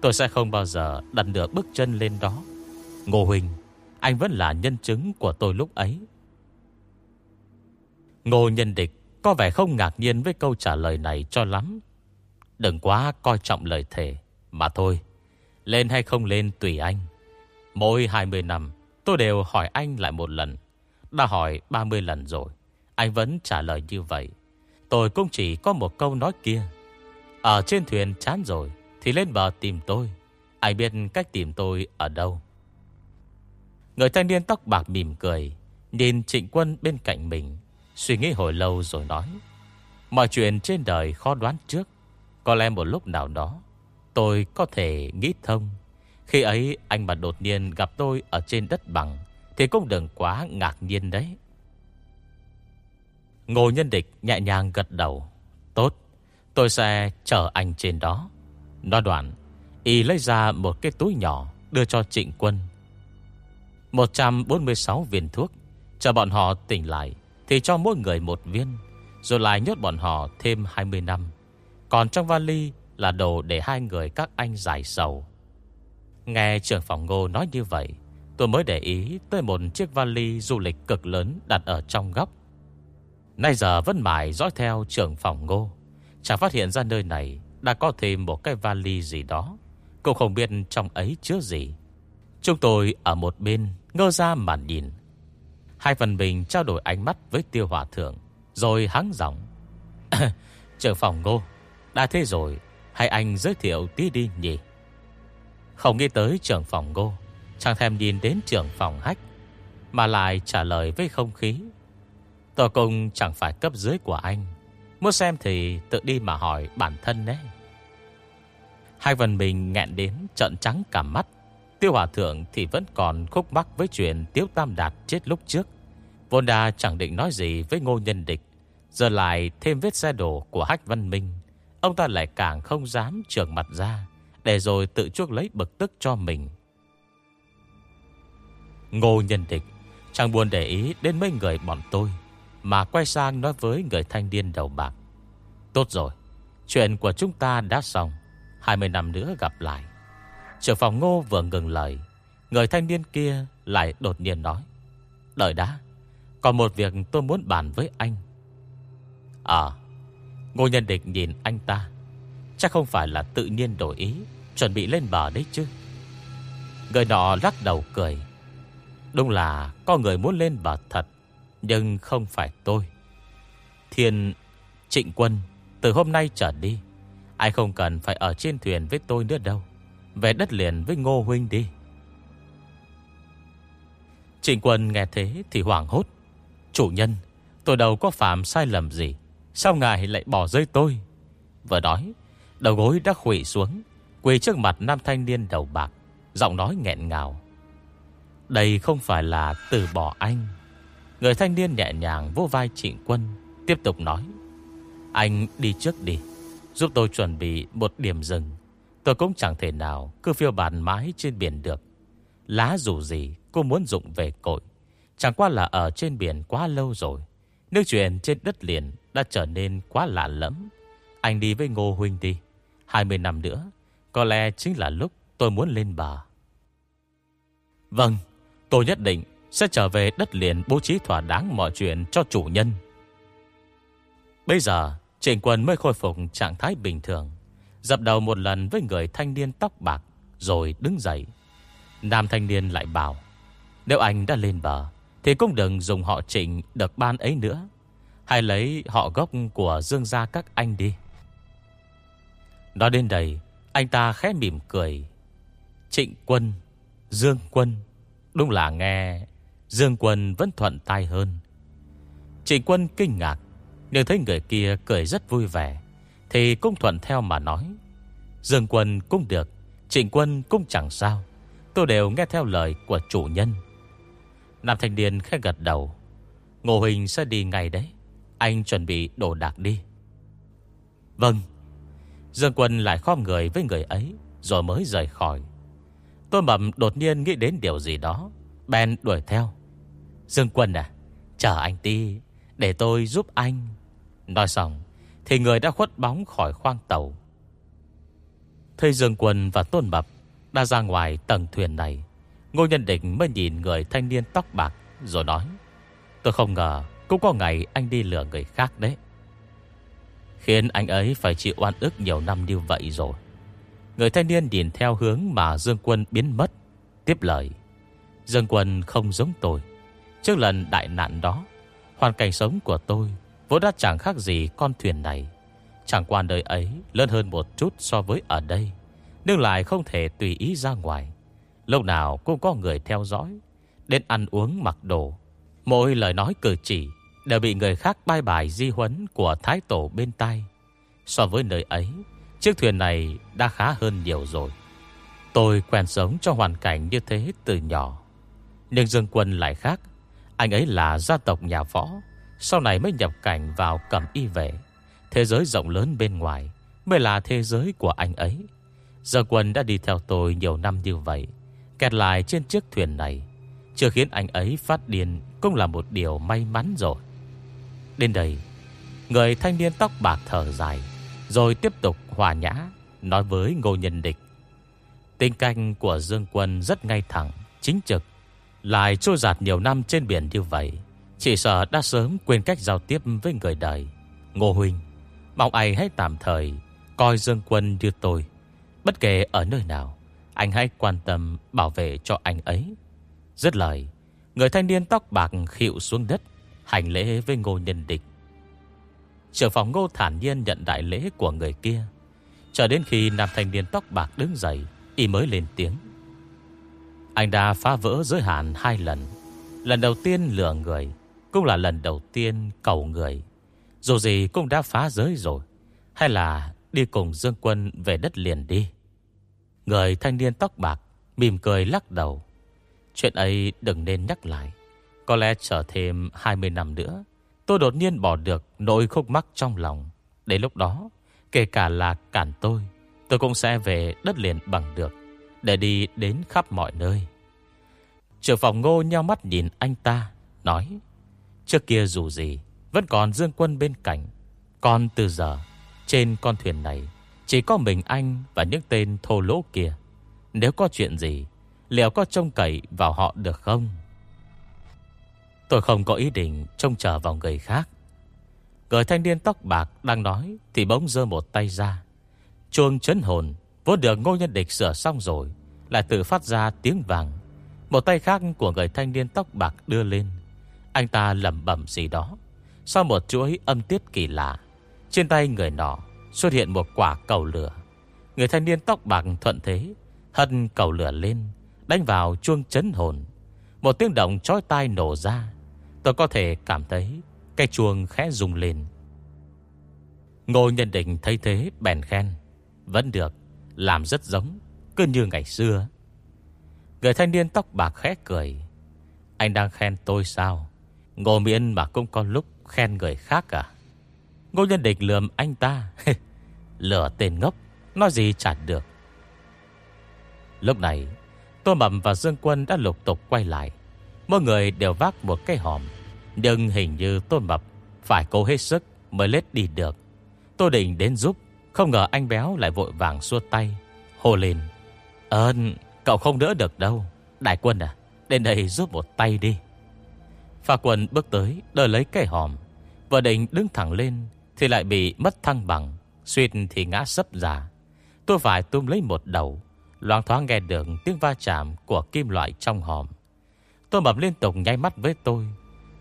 Tôi sẽ không bao giờ đặt được bước chân lên đó. Ngô Huỳnh, Anh vẫn là nhân chứng của tôi lúc ấy. Ngô Nhân Địch Có vẻ không ngạc nhiên với câu trả lời này cho lắm. Đừng quá coi trọng lời thề mà thôi, Lên hay không lên tùy anh. Mỗi 20 năm, tôi đều hỏi anh lại một lần. Đã hỏi 30 lần rồi, Anh vẫn trả lời như vậy. Tôi cũng chỉ có một câu nói kia. Ở trên thuyền chán rồi, Thì lên bờ tìm tôi. Anh biết cách tìm tôi ở đâu? Người thanh niên tóc bạc mỉm cười, Nhìn trịnh quân bên cạnh mình, Suy nghĩ hồi lâu rồi nói, Mọi chuyện trên đời khó đoán trước. Có lẽ một lúc nào đó Tôi có thể nghĩ thông. Khi ấy, anh mà đột nhiên gặp tôi Ở trên đất bằng, Thì cũng đừng quá ngạc nhiên đấy. Ngô nhân địch nhẹ nhàng gật đầu. Tốt, Tôi sẽ chờ anh trên đó. Nói đoạn, Y lấy ra một cái túi nhỏ, Đưa cho trịnh quân. 146 viên thuốc, Chờ bọn họ tỉnh lại, Thì cho mỗi người một viên, Rồi lại nhốt bọn họ thêm 20 năm. Còn trong vali là đồ để hai người các anh giải sầu. Nghe trưởng phòng ngô nói như vậy, Tôi mới để ý tới một chiếc vali du lịch cực lớn đặt ở trong góc. Nay giờ vẫn mãi dõi theo trưởng phòng ngô Chẳng phát hiện ra nơi này Đã có thêm một cái vali gì đó, Cũng không biết trong ấy chứa gì. Chúng tôi ở một bên Ngơ ra mà nhìn. Hai phần mình trao đổi ánh mắt với tiêu hòa thượng, Rồi hắng giọng. [coughs] Trưởng phòng ngô, Đã thế rồi Hãy anh giới thiệu tí đi nhỉ Không nghĩ tới trưởng phòng ngô, Chẳng thèm nhìn đến trưởng phòng hách, Mà lại trả lời với không khí "Tòa cùng chẳng phải cấp dưới của anh, Muốn xem thì tự đi mà hỏi bản thân đấy Hai phần mình nghẹn đến trận trắng cả mắt Tiêu Hòa Thượng thì vẫn còn khúc mắc với chuyện Tiếu Tam Đạt chết lúc trước. Vốn đà chẳng định nói gì với ngô nhân địch. Giờ lại thêm vết xe đổ của Hách Văn Minh. Ông ta lại càng không dám trường mặt ra. Để rồi tự chuốc lấy bực tức cho mình. Ngô nhân địch chẳng buồn để ý đến mấy người bọn tôi. Mà quay sang nói với người thanh niên đầu bạc. Tốt rồi. Chuyện của chúng ta đã xong. 20 năm nữa gặp lại. Trưởng phòng ngô vừa ngừng lời, Người thanh niên kia lại đột nhiên nói, Đợi đã, Còn một việc tôi muốn bàn với anh À Ngô nhân địch nhìn anh ta. Chắc không phải là tự nhiên đổi ý, Chuẩn bị lên bờ đấy chứ. Người nọ lắc đầu cười. Đúng là có người muốn lên bờ thật, Nhưng không phải tôi. Thiên, Trịnh Quân, Từ hôm nay trở đi, Ai không cần phải ở trên thuyền với tôi nữa đâu. Về đất liền với Ngô Huynh đi. Trịnh quân nghe thế thì hoảng hốt. Chủ nhân, Tôi đâu có phạm sai lầm gì. Sao ngài lại bỏ rơi tôi Vừa nói, Đầu gối đã khủy xuống, Quỳ trước mặt nam thanh niên đầu bạc, Giọng nói nghẹn ngào Đây không phải là từ bỏ anh Người thanh niên nhẹ nhàng vô vai trịnh quân, Tiếp tục nói Anh đi trước đi, Giúp tôi chuẩn bị một điểm rừng. Tôi cũng chẳng thể nào cứ phiêu bàn mái trên biển được. Lá dù gì cô muốn dụng về cội. Chẳng qua là ở trên biển quá lâu rồi. Nước chuyện trên đất liền đã trở nên quá lạ lẫm. Anh đi với Ngô Huynh đi. 20 năm nữa, có lẽ chính là lúc tôi muốn lên bờ. Vâng, tôi nhất định sẽ trở về đất liền bố trí thỏa đáng mọi chuyện cho chủ nhân. Bây giờ, Trịnh quân mới khôi phục trạng thái bình thường. Dập đầu một lần với người thanh niên tóc bạc Rồi đứng dậy Nam thanh niên lại bảo Nếu anh đã lên bờ Thì cũng đừng dùng họ trịnh được ban ấy nữa Hãy lấy họ gốc của dương gia các anh đi. Nói đến đây, Anh ta khẽ mỉm cười. Trịnh quân, Dương quân. Đúng là nghe, Dương quân vẫn thuận tay hơn. Trịnh quân kinh ngạc, nếu thấy người kia cười rất vui vẻ, thì cũng thuận theo mà nói. Dương quân cũng được, Trịnh quân cũng chẳng sao. Tôi đều nghe theo lời của chủ nhân. Nam thanh niên khẽ gật đầu. Ngô Huỳnh sẽ đi ngay đấy. Anh chuẩn bị đồ đạc đi. Vâng. Dương quân lại khom người với người ấy, Rồi mới rời khỏi. Tôi mầm đột nhiên nghĩ đến điều gì đó Ben đuổi theo. Dương quân à Chờ anh ti Để tôi giúp anh. Nói xong, thì người đã khuất bóng khỏi khoang tàu. Thầy Dương Quân và Tôn Mập Đã ra ngoài tầng thuyền này, Ngô Nhân Định mới nhìn người thanh niên tóc bạc, Rồi nói, Tôi không ngờ cũng có ngày anh đi lừa người khác đấy. Khiến anh ấy phải chịu oan ức nhiều năm như vậy rồi. Người thanh niên nhìn theo hướng mà Dương Quân biến mất. Tiếp lời, Dương Quân không giống tôi. Trước lần đại nạn đó, Hoàn cảnh sống của tôi Vốn đã chẳng khác gì con thuyền này. Chẳng qua đời ấy lớn hơn một chút so với ở đây, Nhưng lại không thể tùy ý ra ngoài. Lâu nào cũng có người theo dõi, Đến ăn uống mặc đồ Mỗi lời nói cử chỉ Đều bị người khác bai bài di huấn Của thái tổ bên tay So với nơi ấy, Chiếc thuyền này đã khá hơn nhiều rồi. Tôi quen sống trong hoàn cảnh như thế từ nhỏ. Nhưng Dương Quân lại khác. Anh ấy là gia tộc nhà võ, Sau này mới nhập cảnh vào cầm y vệ. Thế giới rộng lớn bên ngoài Mới là thế giới của anh ấy. Dương Quân đã đi theo tôi nhiều năm như vậy, Kẹt lại trên chiếc thuyền này. Chưa khiến anh ấy phát điên cũng là một điều may mắn rồi. Đến đây, Người thanh niên tóc bạc thở dài, Rồi tiếp tục hòa nhã, Nói với Ngô Nhân Địch. Tình canh của Dương Quân rất ngay thẳng, Chính trực, Lại trôi giạt nhiều năm trên biển như vậy, Chỉ sợ đã sớm quên cách giao tiếp với người đời. Ngô Huynh, Mong ai hãy tạm thời Coi Dương Quân như tôi. Bất kể ở nơi nào, Anh hãy quan tâm bảo vệ cho anh ấy. Rất lời Người thanh niên tóc bạc khịu xuống đất, Hành lễ với ngô nhân địch. Trưởng phòng ngô thản nhiên nhận đại lễ của người kia. Chờ đến khi nam thanh niên tóc bạc đứng dậy, Y mới lên tiếng. Anh đã phá vỡ giới hạn hai lần. Lần đầu tiên lừa người, Cũng là lần đầu tiên cầu người. Dù gì cũng đã phá giới rồi, Hay là đi cùng Dương Quân về đất liền đi. Người thanh niên tóc bạc Mỉm cười lắc đầu. Chuyện ấy đừng nên nhắc lại. Có lẽ chờ thêm 20 năm nữa, Tôi đột nhiên bỏ được nỗi khúc mắc trong lòng. Đến lúc đó, Kể cả là cản tôi Tôi cũng sẽ về đất liền bằng được, Để đi đến khắp mọi nơi. Trưởng phòng ngô nhau mắt nhìn anh ta, Nói, Trước kia dù gì, Vẫn còn dương quân bên cạnh. Còn từ giờ, Trên con thuyền này, Chỉ có mình anh và những tên thô lỗ kia. Nếu có chuyện gì Liệu có trông cậy vào họ được không? Tôi không có ý định Trông chờ vào người khác. Người thanh niên tóc bạc đang nói Thì bỗng dơ một tay ra. Chuông chấn hồn Vốn được ngô nhân địch sửa xong rồi, Lại tự phát ra tiếng vàng. Một tay khác của người thanh niên tóc bạc đưa lên. Anh ta lầm bẩm gì đó. Sau một chuỗi âm tiết kỳ lạ, Trên tay người nọ Xuất hiện một quả cầu lửa. Người thanh niên tóc bạc thuận thế Hân cầu lửa lên. Đánh vào chuông chấn hồn. Một tiếng động chói tai nổ ra. Tôi có thể cảm thấy Cái chuông khẽ rung lên. Ngô nhân định thấy thế, bèn khen. Vẫn được, Làm rất giống, Cứ như ngày xưa. Người thanh niên tóc bạc khẽ cười. Anh đang khen tôi sao? Ngô miễn mà cũng có lúc khen người khác à? Ngô nhân định lườm anh ta. [laughs] Lửa tên ngốc, Nói gì chả được. Lúc này Tô Mầm và Dương Quân đã lục tục quay lại. Mỗi người đều vác một cái hòm. Nhưng hình như Tô Mập Phải cố hết sức mới lết đi được. Tô định đến giúp, Không ngờ anh béo lại vội vàng xua tay Hồ lên. Ơn, cậu không đỡ được đâu. Đại quân à Đến đây giúp một tay đi. Phà quân bước tới, đỡ lấy cái hòm. Vừa định đứng thẳng lên, Thì lại bị mất thăng bằng. Xuyên thì ngã sấp giả. Tôi phải tung lấy một đầu Loan thoáng nghe được tiếng va chạm Của kim loại trong hòm. Tôi mập liên tục nháy mắt với tôi.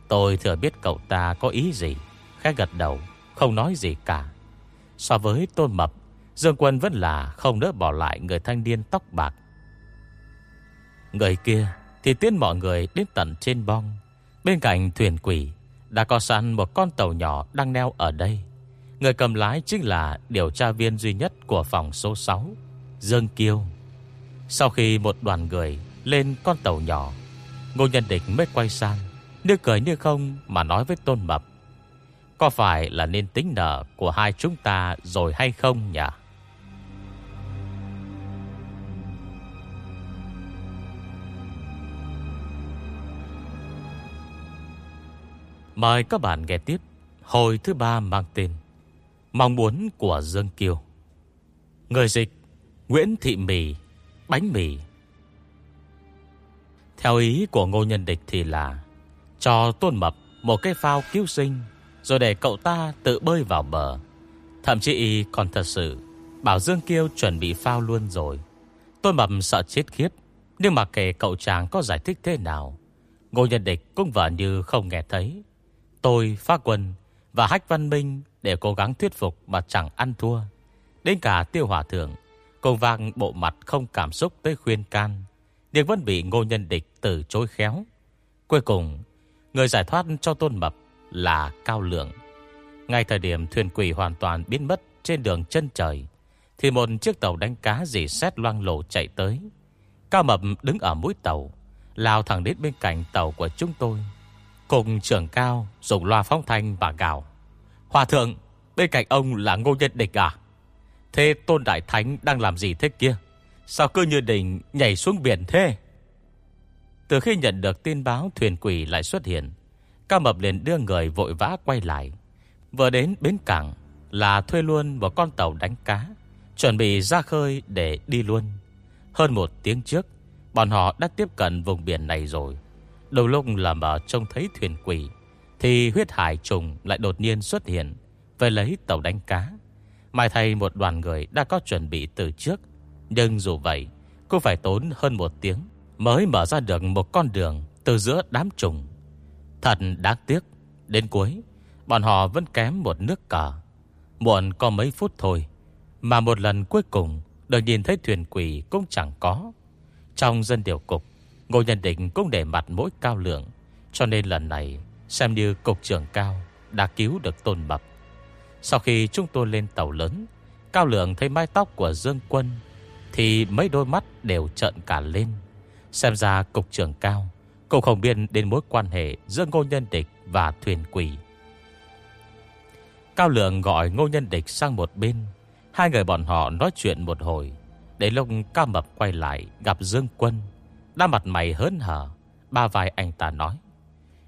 Tôi thừa biết cậu ta có ý gì, Khẽ gật đầu, Không nói gì cả. So với tôn mập, Dương Quân vẫn là không nỡ bỏ lại người thanh niên tóc bạc. Người kia thì tiến mọi người đến tận trên bong. Bên cạnh thuyền quỷ, Đã có sẵn một con tàu nhỏ đang neo ở đây. Người cầm lái chính là điều tra viên duy nhất của phòng số 6 Dương Kiêu. Sau khi một đoàn người lên con tàu nhỏ, Ngô Nhân Địch mới quay sang, Như cười như không mà nói với Tôn Mập, Có phải là nên tính nợ của hai chúng ta rồi hay không nhỉ? Mời các bạn nghe tiếp Hồi thứ ba mang tên Mong muốn của Dương Kiều Người dịch Nguyễn Thị Mì Bánh mì. Theo ý của ngô nhân địch thì là Cho tôn mập một cái phao cứu sinh Rồi để cậu ta tự bơi vào bờ. Thậm chí y còn thật sự Bảo Dương Kiêu chuẩn bị phao luôn rồi. Tôn mập sợ chết khiếp Nhưng mà kể cậu chàng có giải thích thế nào Ngô nhân địch cũng vợ như không nghe thấy. Tôi, Phá Quân và Hách Văn Minh để cố gắng thuyết phục mà chẳng ăn thua. Đến cả tiêu hỏa thượng, cùng vang bộ mặt không cảm xúc tới khuyên can, nhưng vẫn bị ngô nhân địch từ chối khéo. Cuối cùng Người giải thoát cho Tôn Mập là Cao Lượng. Ngay thời điểm thuyền quỷ hoàn toàn biến mất Trên đường chân trời Thì một chiếc tàu đánh cá dì xét loang lộ chạy tới. Cao Mập đứng ở mũi tàu Lao thẳng đến bên cạnh tàu của chúng tôi. Cùng trưởng cao Dùng loa phóng thanh và gào Hòa thượng Bên cạnh ông là ngô nhân địch à? Thế Tôn Đại Thánh đang làm gì thế kia? Sao cứ như đỉnh nhảy xuống biển thế? Từ khi nhận được tin báo Thuyền quỷ lại xuất hiện, Cao Mập liền đưa người vội vã quay lại. Vừa đến bến cảng Là thuê luôn một con tàu đánh cá, Chuẩn bị ra khơi để đi luôn. Hơn một tiếng trước, Bọn họ đã tiếp cận vùng biển này rồi. Đầu lúc là mở trông thấy thuyền quỷ, Thì huyết hải trùng lại đột nhiên xuất hiện, Về lấy tàu đánh cá. Mai thay một đoàn người đã có chuẩn bị từ trước. Nhưng dù vậy Cũng phải tốn hơn một tiếng Mới mở ra được một con đường Từ giữa đám trùng. Thật đáng tiếc, Đến cuối, Bọn họ vẫn kém một nước cờ. Muộn có mấy phút thôi, Mà một lần cuối cùng Được nhìn thấy thuyền quỷ cũng chẳng có. Trong dân điều cục, Ngô Nhân Định cũng để mặt mỗi cao lượng, Cho nên lần này Xem như cục trưởng cao Đã cứu được tôn mập. Sau khi chúng tôi lên tàu lớn, Cao lượng thấy mái tóc của Dương Quân, Thì mấy đôi mắt đều trợn cả lên. Xem ra cục trưởng cao Cũng không biết đến mối quan hệ Giữa ngô nhân địch và thuyền quỷ. Cao lượng gọi ngô nhân địch sang một bên, Hai người bọn họ nói chuyện một hồi. Để lúc cao mập quay lại Gặp Dương Quân Đa mặt mày hớn hở, Ba vai anh ta nói,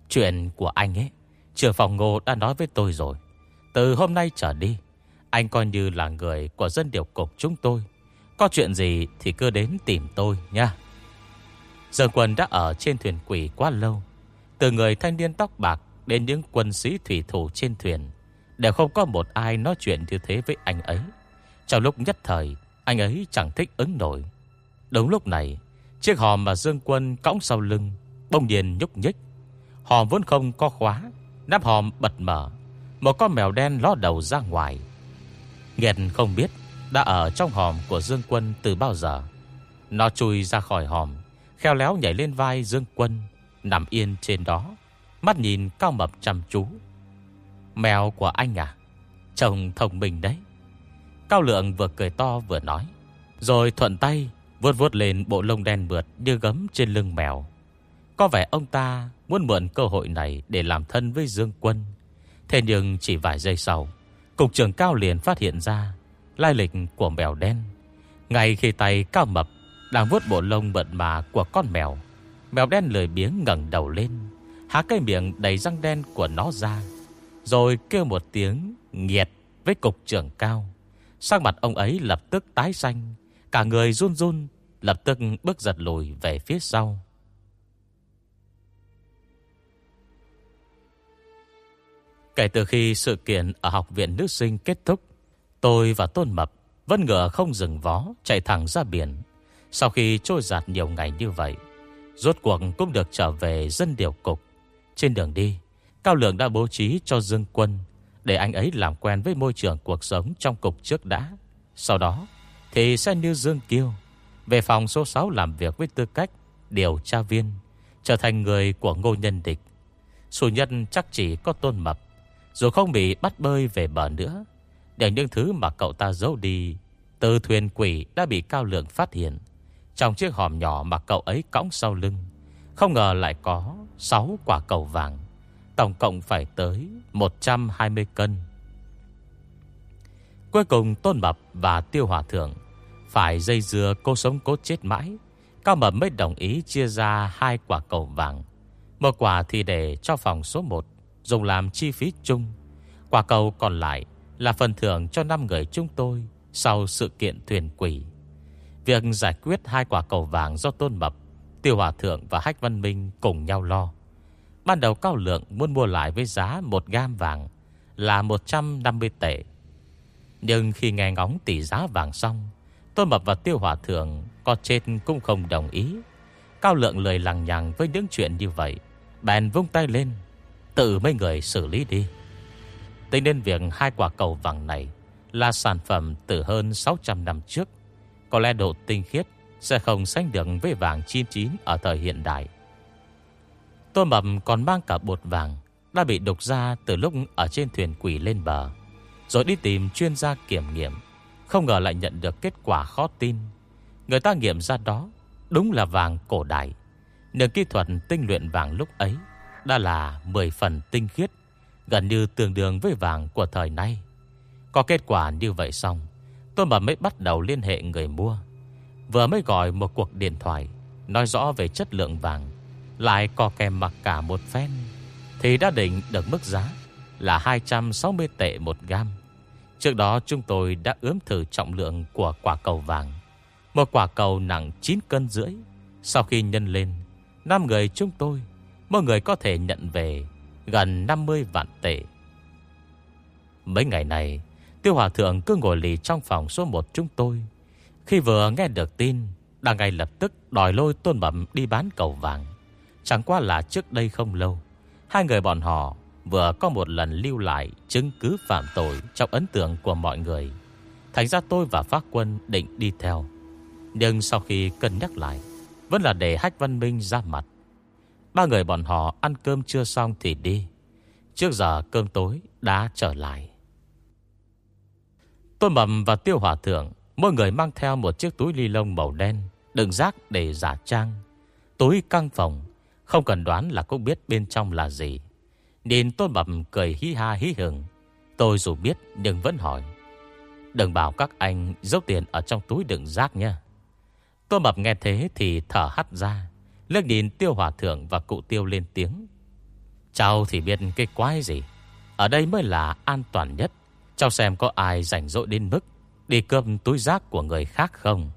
Chuyện của anh ấy, Trưởng phòng ngô đã nói với tôi rồi. Từ hôm nay trở đi, Anh coi như là người của dân điều cục chúng tôi. Có chuyện gì thì cứ đến tìm tôi nha. Dương quân đã ở trên thuyền quỷ quá lâu. Từ người thanh niên tóc bạc Đến những quân sĩ thủy thủ trên thuyền, Đều không có một ai nói chuyện như thế với anh ấy. Trong lúc nhất thời, Anh ấy chẳng thích ứng nổi. Đúng lúc này, Chiếc hòm mà Dương Quân cõng sau lưng Bông nhiên nhúc nhích. Hòm vốn không có khóa, Nắp hòm bật mở. Một con mèo đen ló đầu ra ngoài. Nghiệt không biết Đã ở trong hòm của Dương Quân từ bao giờ. Nó chui ra khỏi hòm, Khéo léo nhảy lên vai Dương Quân, Nằm yên trên đó, Mắt nhìn cao mập chăm chú. Mèo của anh à Chồng thông minh đấy. Cao lượng vừa cười to vừa nói, Rồi thuận tay Vuốt vuốt lên bộ lông đen mượt như gấm trên lưng mèo. Có vẻ ông ta muốn mượn cơ hội này để làm thân với Dương Quân. Thế nhưng chỉ vài giây sau, Cục trưởng Cao liền phát hiện ra Lai lịch của mèo đen. Ngay khi tay Cao Mập Đang vuốt bộ lông bận mà của con mèo Mèo đen lười biếng ngẩng đầu lên, Há cái miệng đầy răng đen của nó ra, Rồi kêu một tiếng nghiệt với cục trưởng Cao. Sang mặt ông ấy lập tức tái xanh, Cả người run run, Lập tức bước giật lùi về phía sau. Kể từ khi sự kiện ở học viện nữ sinh kết thúc, Tôi và Tôn Mập Vẫn ngựa không dừng vó Chạy thẳng ra biển. Sau khi trôi giạt nhiều ngày như vậy, Rốt cuộc cũng được trở về dân điều cục. Trên đường đi, Cao Lượng đã bố trí cho Dương Quân Để anh ấy làm quen với môi trường cuộc sống Trong cục trước đã. Sau đó thì sẽ như Dương Kiêu, Về phòng số 6 làm việc với tư cách Điều tra viên, Trở thành người của ngô nhân địch. Sù nhân chắc chỉ có tôn mập. Dù không bị bắt bơi về bờ nữa, Để những thứ mà cậu ta giấu đi Từ thuyền quỷ đã bị cao lượng phát hiện. Trong chiếc hòm nhỏ mà cậu ấy cõng sau lưng, Không ngờ lại có 6 quả cầu vàng, Tổng cộng phải tới 120 cân. Cuối cùng Tôn Mập và Tiêu Hòa Thượng phải dây dưa cô sống cố chết mãi, Cao Mập mới đồng ý chia ra hai quả cầu vàng, Một quả thì để cho phòng số 1 Dùng làm chi phí chung. Quả cầu còn lại Là phần thưởng cho 5 người chúng tôi Sau sự kiện thuyền quỷ. Việc giải quyết hai quả cầu vàng do Tôn Mập, Tiêu Hòa Thượng và Hách Văn Minh cùng nhau lo. Ban đầu Cao Lượng muốn mua lại với giá một gam vàng Là 150 tệ. Nhưng khi nghe ngóng tỷ giá vàng xong, Tôn Mập và Tiêu Hòa Thượng Có chết cũng không đồng ý. Cao lượng lời lằng nhằng với những chuyện như vậy, Bèn vung tay lên. Tự mấy người xử lý đi. Tính đến việc hai quả cầu vàng này Là sản phẩm từ hơn 600 năm trước, Có lẽ độ tinh khiết Sẽ không sánh được với vàng 99 Ở thời hiện đại. Tôi mập còn mang cả bột vàng Đã bị đục ra từ lúc ở trên thuyền quỷ lên bờ, Rồi đi tìm chuyên gia kiểm nghiệm. Không ngờ lại nhận được kết quả khó tin. Người ta nghiệm ra đó Đúng là vàng cổ đại Nền kỹ thuật tinh luyện vàng lúc ấy. Đã là 10 phần tinh khiết, Gần như tương đương với vàng của thời nay. Có kết quả như vậy xong, Tôi mà mới bắt đầu liên hệ người mua. Vừa mới gọi một cuộc điện thoại, Nói rõ về chất lượng vàng, Lại có kèm mặc cả một phen, Thì đã định được mức giá Là 260 tệ một gam. Trước đó chúng tôi đã ướm thử trọng lượng của quả cầu vàng, Một quả cầu nặng 9 cân rưỡi. Sau khi nhân lên 5 người chúng tôi Mỗi người có thể nhận về Gần 50 vạn tệ Mấy ngày này Tiêu Hòa Thượng cứ ngồi lì trong phòng số 1 chúng tôi Khi vừa nghe được tin Đang ngay lập tức đòi lôi tôn bẩm đi bán cầu vàng Chẳng qua là trước đây không lâu Hai người bọn họ vừa có một lần lưu lại chứng cứ phạm tội trong ấn tượng của mọi người. Thành ra tôi và Pháp Quân định đi theo. Nhưng sau khi cân nhắc lại, vẫn là để Hách Văn Minh ra mặt. Ba người bọn họ ăn cơm chưa xong thì đi. Trước giờ cơm tối đã trở lại. Tôn mầm và tiêu Hòa thượng, mỗi người mang theo một chiếc túi ly lông màu đen, đựng rác để giả trang. Túi căng phòng, không cần đoán là cũng biết bên trong là gì. Nhìn Tôn Mầm cười hí ha hí hừng Tôi dù biết nhưng vẫn hỏi Đừng bảo các anh dốc tiền ở trong túi đựng rác nha Tôn Mập nghe thế thì thở hắt ra Lước nhìn Tiêu Hòa Thượng và cụ Tiêu lên tiếng. Cháu thì biết cái quái gì? Ở đây mới là an toàn nhất. Cháu xem có ai rảnh rỗi đến mức Đi cơm túi rác của người khác không?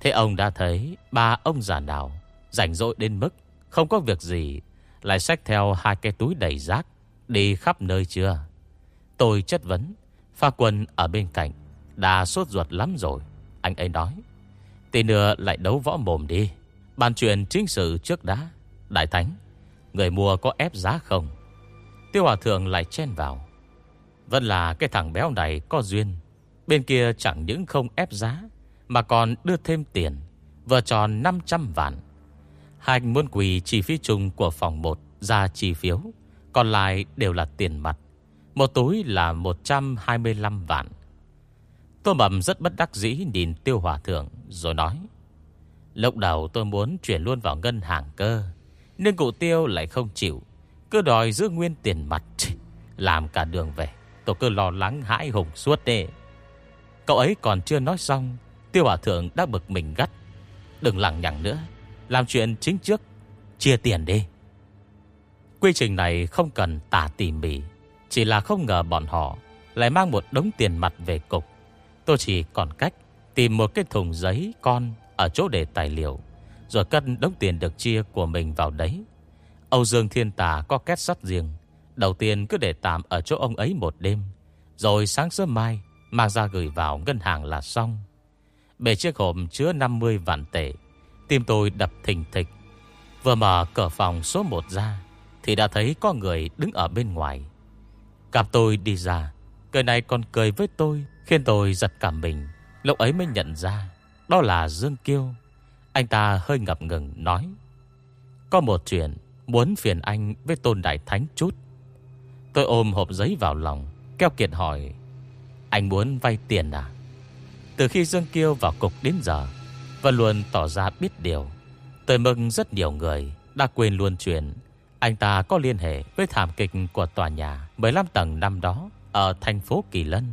Thế ông đã thấy Ba ông già nào Rảnh rỗi đến mức Không có việc gì, lại xách theo hai cái túi đầy rác, Đi khắp nơi chưa? Tôi chất vấn. Pha quân ở bên cạnh Đã sốt ruột lắm rồi. Anh ấy nói, Tí nữa lại đấu võ mồm đi. Bàn chuyện chính sự trước đã Đại Thánh Người mua có ép giá không Tiêu Hòa Thượng lại chen vào Vẫn là cái thằng béo này có duyên Bên kia chẳng những không ép giá Mà còn đưa thêm tiền Vừa tròn 500 vạn Hành muốn quỳ chi phí chung của phòng 1 ra chi phiếu, còn lại đều là tiền mặt. Một túi là 125 vạn. Tô Mầm rất bất đắc dĩ nhìn tiêu hòa thượng rồi nói. Lúc đầu tôi muốn chuyển luôn vào ngân hàng cơ. Nhưng cụ tiêu lại không chịu. Cứ đòi giữ nguyên tiền mặt. Làm cả đường về. Tôi cứ lo lắng hãi hùng suốt đê. Cậu ấy còn chưa nói xong. Tiêu hòa thượng đã bực mình gắt. Đừng lằng nhằng nữa. Làm chuyện chính trước, Chia tiền đi Quy trình này không cần tả tỉ mỉ, Chỉ là không ngờ bọn họ Lại mang một đống tiền mặt về cục Tôi chỉ còn cách Tìm một cái thùng giấy con ở chỗ để tài liệu, Rồi cân đống tiền được chia của mình vào đấy. Âu Dương Thiên Tà có két sắt riêng. Đầu tiên cứ để tạm ở chỗ ông ấy một đêm, Rồi sáng sớm mai Mang ra gửi vào ngân hàng là xong. Bề chiếc hộp chứa 50 vạn tệ, Tim tôi đập thình thịch. Vừa mở cửa phòng số 1 ra, Thì đã thấy có người đứng ở bên ngoài. Cặp tôi đi ra Cười này còn cười với tôi, Khiến tôi giật cả mình. Lúc ấy mới nhận ra đó là Dương Kiêu. Anh ta hơi ngập ngừng, nói, Có một chuyện Muốn phiền anh với tôn đại thánh chút. Tôi ôm hộp giấy vào lòng, Keo kiệt hỏi, Anh muốn vay tiền à? Từ khi Dương Kiêu vào cục đến giờ và luôn tỏ ra biết điều. Tôi mừng rất nhiều người Đã quên luôn chuyện Anh ta có liên hệ với thảm kịch của tòa nhà 15 tầng năm đó Ở thành phố Kỳ Lân.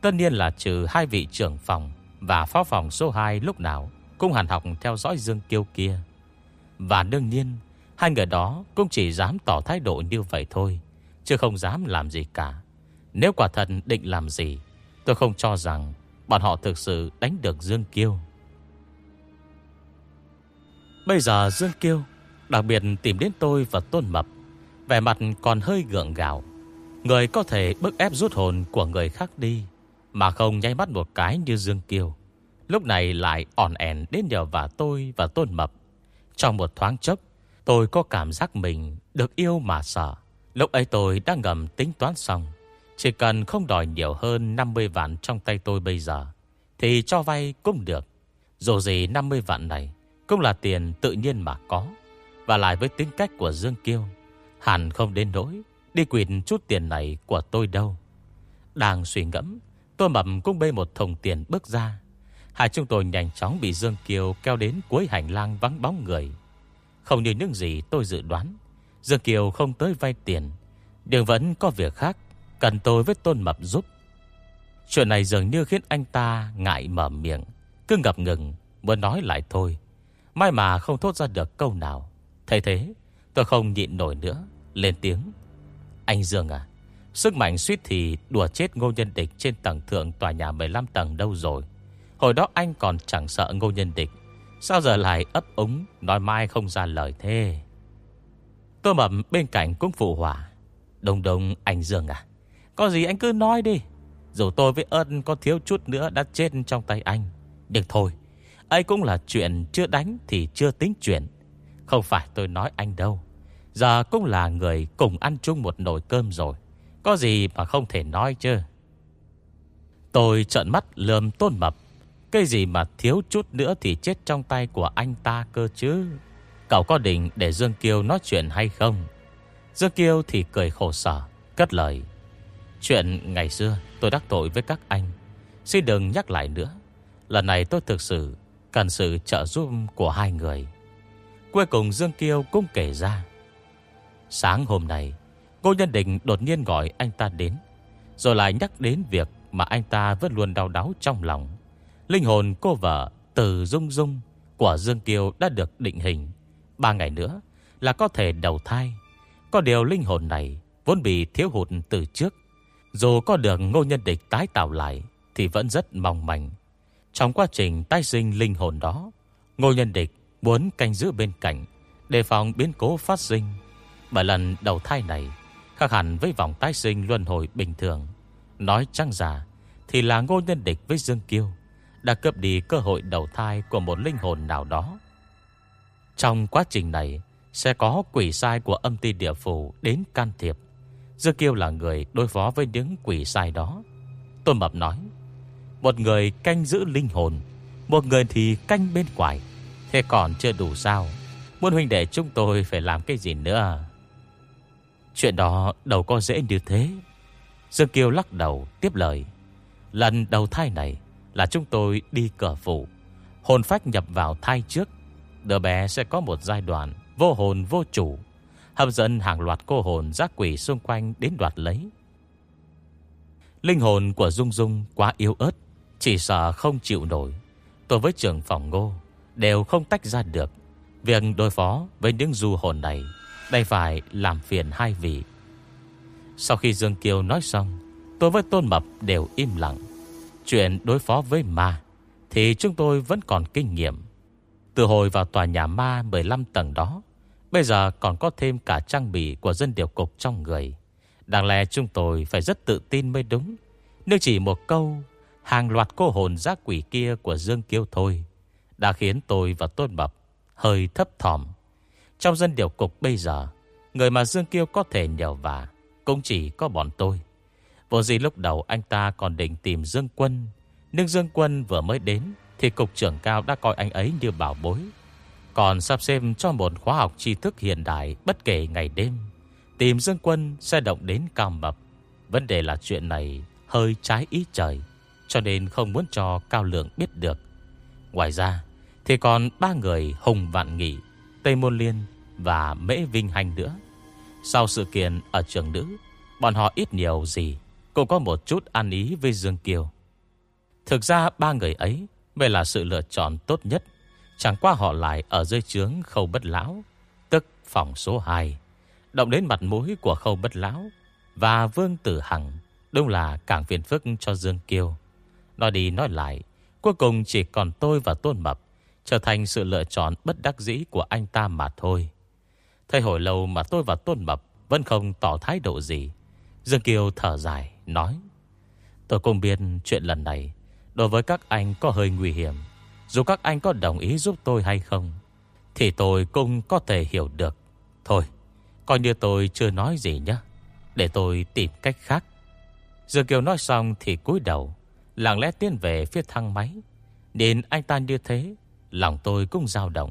Tất nhiên là trừ hai vị trưởng phòng và phó phòng số 2 lúc nào Cũng hàn học theo dõi Dương Kiêu kia. Và đương nhiên, Hai người đó cũng chỉ dám tỏ thái độ như vậy thôi, Chứ không dám làm gì cả. Nếu quả thật định làm gì, Tôi không cho rằng Bọn họ thực sự đánh được Dương Kiêu. Bây giờ Dương Kiêu Đặc biệt tìm đến tôi và Tôn Mập, Vẻ mặt còn hơi gượng gạo. Người có thể bức ép rút hồn của người khác đi. Mà không nháy mắt một cái như Dương Kiều, Lúc này lại ỏn ẻn đến nhờ và tôi và Tôn Mập. Trong một thoáng chốc Tôi có cảm giác mình được yêu mà sợ. Lúc ấy tôi đang ngầm tính toán xong Chỉ cần không đòi nhiều hơn 50 vạn trong tay tôi bây giờ Thì cho vay cũng được. Dù gì 50 vạn này cũng là tiền tự nhiên mà có Và lại với tính cách của Dương Kiêu Hẳn không đến nỗi Đi quyền chút tiền này của tôi đâu. Đang suy ngẫm Tô mập cũng bê một thùng tiền bước ra Hai chúng tôi nhanh chóng bị Dương Kiều kéo đến cuối hành lang vắng bóng người. Không như những gì tôi dự đoán. Dương Kiều không tới vay tiền. Nhưng vẫn có việc khác. Cần tôi với Tôn Mập giúp. Chuyện này dường như khiến anh ta ngại mở miệng. Cứ ngập ngừng. Muốn nói lại thôi. Mai mà không thốt ra được câu nào. Thế thế. Tôi không nhịn nổi nữa. Lên tiếng. Anh Dương à. Sức mạnh suýt thì đùa chết ngô nhân địch trên tầng thượng tòa nhà 15 tầng đâu rồi. Hồi đó anh còn chẳng sợ ngô nhân địch. Sao giờ lại ấp úng, Nói mai không ra lời thế? Tôi mập bên cạnh cũng phụ hỏa Đồng đồng anh Dương à Có gì anh cứ nói đi. Dù tôi với ơn có thiếu chút nữa Đã chết trong tay anh. Được thôi, ấy cũng là chuyện chưa đánh Thì chưa tính chuyện. Không phải tôi nói anh đâu. Giờ cũng là người cùng ăn chung một nồi cơm rồi. Có gì mà không thể nói chứ? Tôi trợn mắt lườm tôn mập. Cái gì mà thiếu chút nữa thì chết trong tay của anh ta cơ chứ? Cậu có định để Dương Kiêu nói chuyện hay không? Dương Kiêu thì cười khổ sở, Cất lời. Chuyện ngày xưa, tôi đắc tội với các anh. Xin đừng nhắc lại nữa. Lần này tôi thực sự Cần sự trợ giúp của hai người. Cuối cùng Dương Kiêu cũng kể ra. Sáng hôm nay Cô nhân định đột nhiên gọi anh ta đến Rồi lại nhắc đến việc Mà anh ta vẫn luôn đau đáu trong lòng Linh hồn cô vợ từ Dung Dung của Dương Kiều đã được định hình. Ba ngày nữa là có thể đầu thai. Có điều linh hồn này vốn bị thiếu hụt từ trước. Dù có được ngô nhân địch tái tạo lại thì vẫn rất mong manh. Trong quá trình tái sinh linh hồn đó, ngô nhân địch muốn canh giữ bên cạnh đề phòng biến cố phát sinh. Bởi lần đầu thai này khác hẳn với vòng tái sinh luân hồi bình thường. Nói chăng giả thì là ngô nhân địch với Dương Kiêu đã cướp đi cơ hội đầu thai của một linh hồn nào đó. Trong quá trình này, sẽ có quỷ sai của âm ti địa phủ đến can thiệp. Dương Kiêu là người đối phó với những quỷ sai đó. Tôn Mập nói, một người canh giữ linh hồn, một người thì canh bên ngoài. Thế còn chưa đủ sao? Muốn huynh đệ chúng tôi phải làm cái gì nữa? À? Chuyện đó đâu có dễ như thế. Dương kiều lắc đầu tiếp lời. Lần đầu thai này, là chúng tôi đi cửa phủ. Hồn phách nhập vào thai trước. Đứa bé sẽ có một giai đoạn vô hồn vô chủ. Hấp dẫn hàng loạt cô hồn giác quỷ xung quanh đến đoạt lấy. Linh hồn của Dung Dung quá yếu ớt. Chỉ sợ không chịu nổi. Tôi với trưởng phòng ngô đều không tách ra được. Việc đối phó với những du hồn này đây phải làm phiền hai vị. Sau khi Dương Kiều nói xong, tôi với Tôn Mập đều im lặng. Chuyện đối phó với ma Thì chúng tôi vẫn còn kinh nghiệm Từ hồi vào tòa nhà ma 15 tầng đó Bây giờ còn có thêm cả trang bị Của dân điều cục trong người Đáng lẽ chúng tôi phải rất tự tin mới đúng Nếu chỉ một câu Hàng loạt cô hồn giác quỷ kia Của Dương Kiêu thôi Đã khiến tôi và Tôn Bập Hơi thấp thỏm trong dân điều cục bây giờ, Người mà Dương Kiêu có thể nhờ vả Cũng chỉ có bọn tôi. Vô gì lúc đầu anh ta còn định tìm Dương Quân, Nhưng Dương Quân vừa mới đến Thì cục trưởng cao đã coi anh ấy như bảo bối. Còn sắp xem cho một khóa học tri thức hiện đại Bất kể ngày đêm, Tìm Dương Quân sẽ động đến cao mập. Vấn đề là chuyện này hơi trái ý trời, Cho nên không muốn cho Cao Lượng biết được. Ngoài ra Thì còn ba người Hùng Vạn Nghị Tây Môn Liên Và Mễ Vinh Hành nữa Sau sự kiện ở trường nữ Bọn họ ít nhiều gì cũng có một chút ăn ý với Dương Kiều. Thực ra ba người ấy mới là sự lựa chọn tốt nhất. Chẳng qua họ lại ở dưới trướng khâu bất lão, tức phòng số 2. Động đến mặt mũi của khâu bất lão và Vương Tử Hằng đúng là càng phiền phức cho Dương Kiều. Nói đi nói lại, cuối cùng chỉ còn tôi và Tôn Mập trở thành sự lựa chọn bất đắc dĩ của anh ta mà thôi. Thay hồi lâu mà tôi và Tôn Mập vẫn không tỏ thái độ gì. Dương Kiều thở dài, nói Tôi cũng biết chuyện lần này Đối với các anh có hơi nguy hiểm Dù các anh có đồng ý giúp tôi hay không Thì tôi cũng có thể hiểu được Thôi Coi như tôi chưa nói gì nhé Để tôi tìm cách khác Dương Kiều nói xong thì cúi đầu Lặng lẽ tiến về phía thang máy nên anh ta như thế Lòng tôi cũng dao động.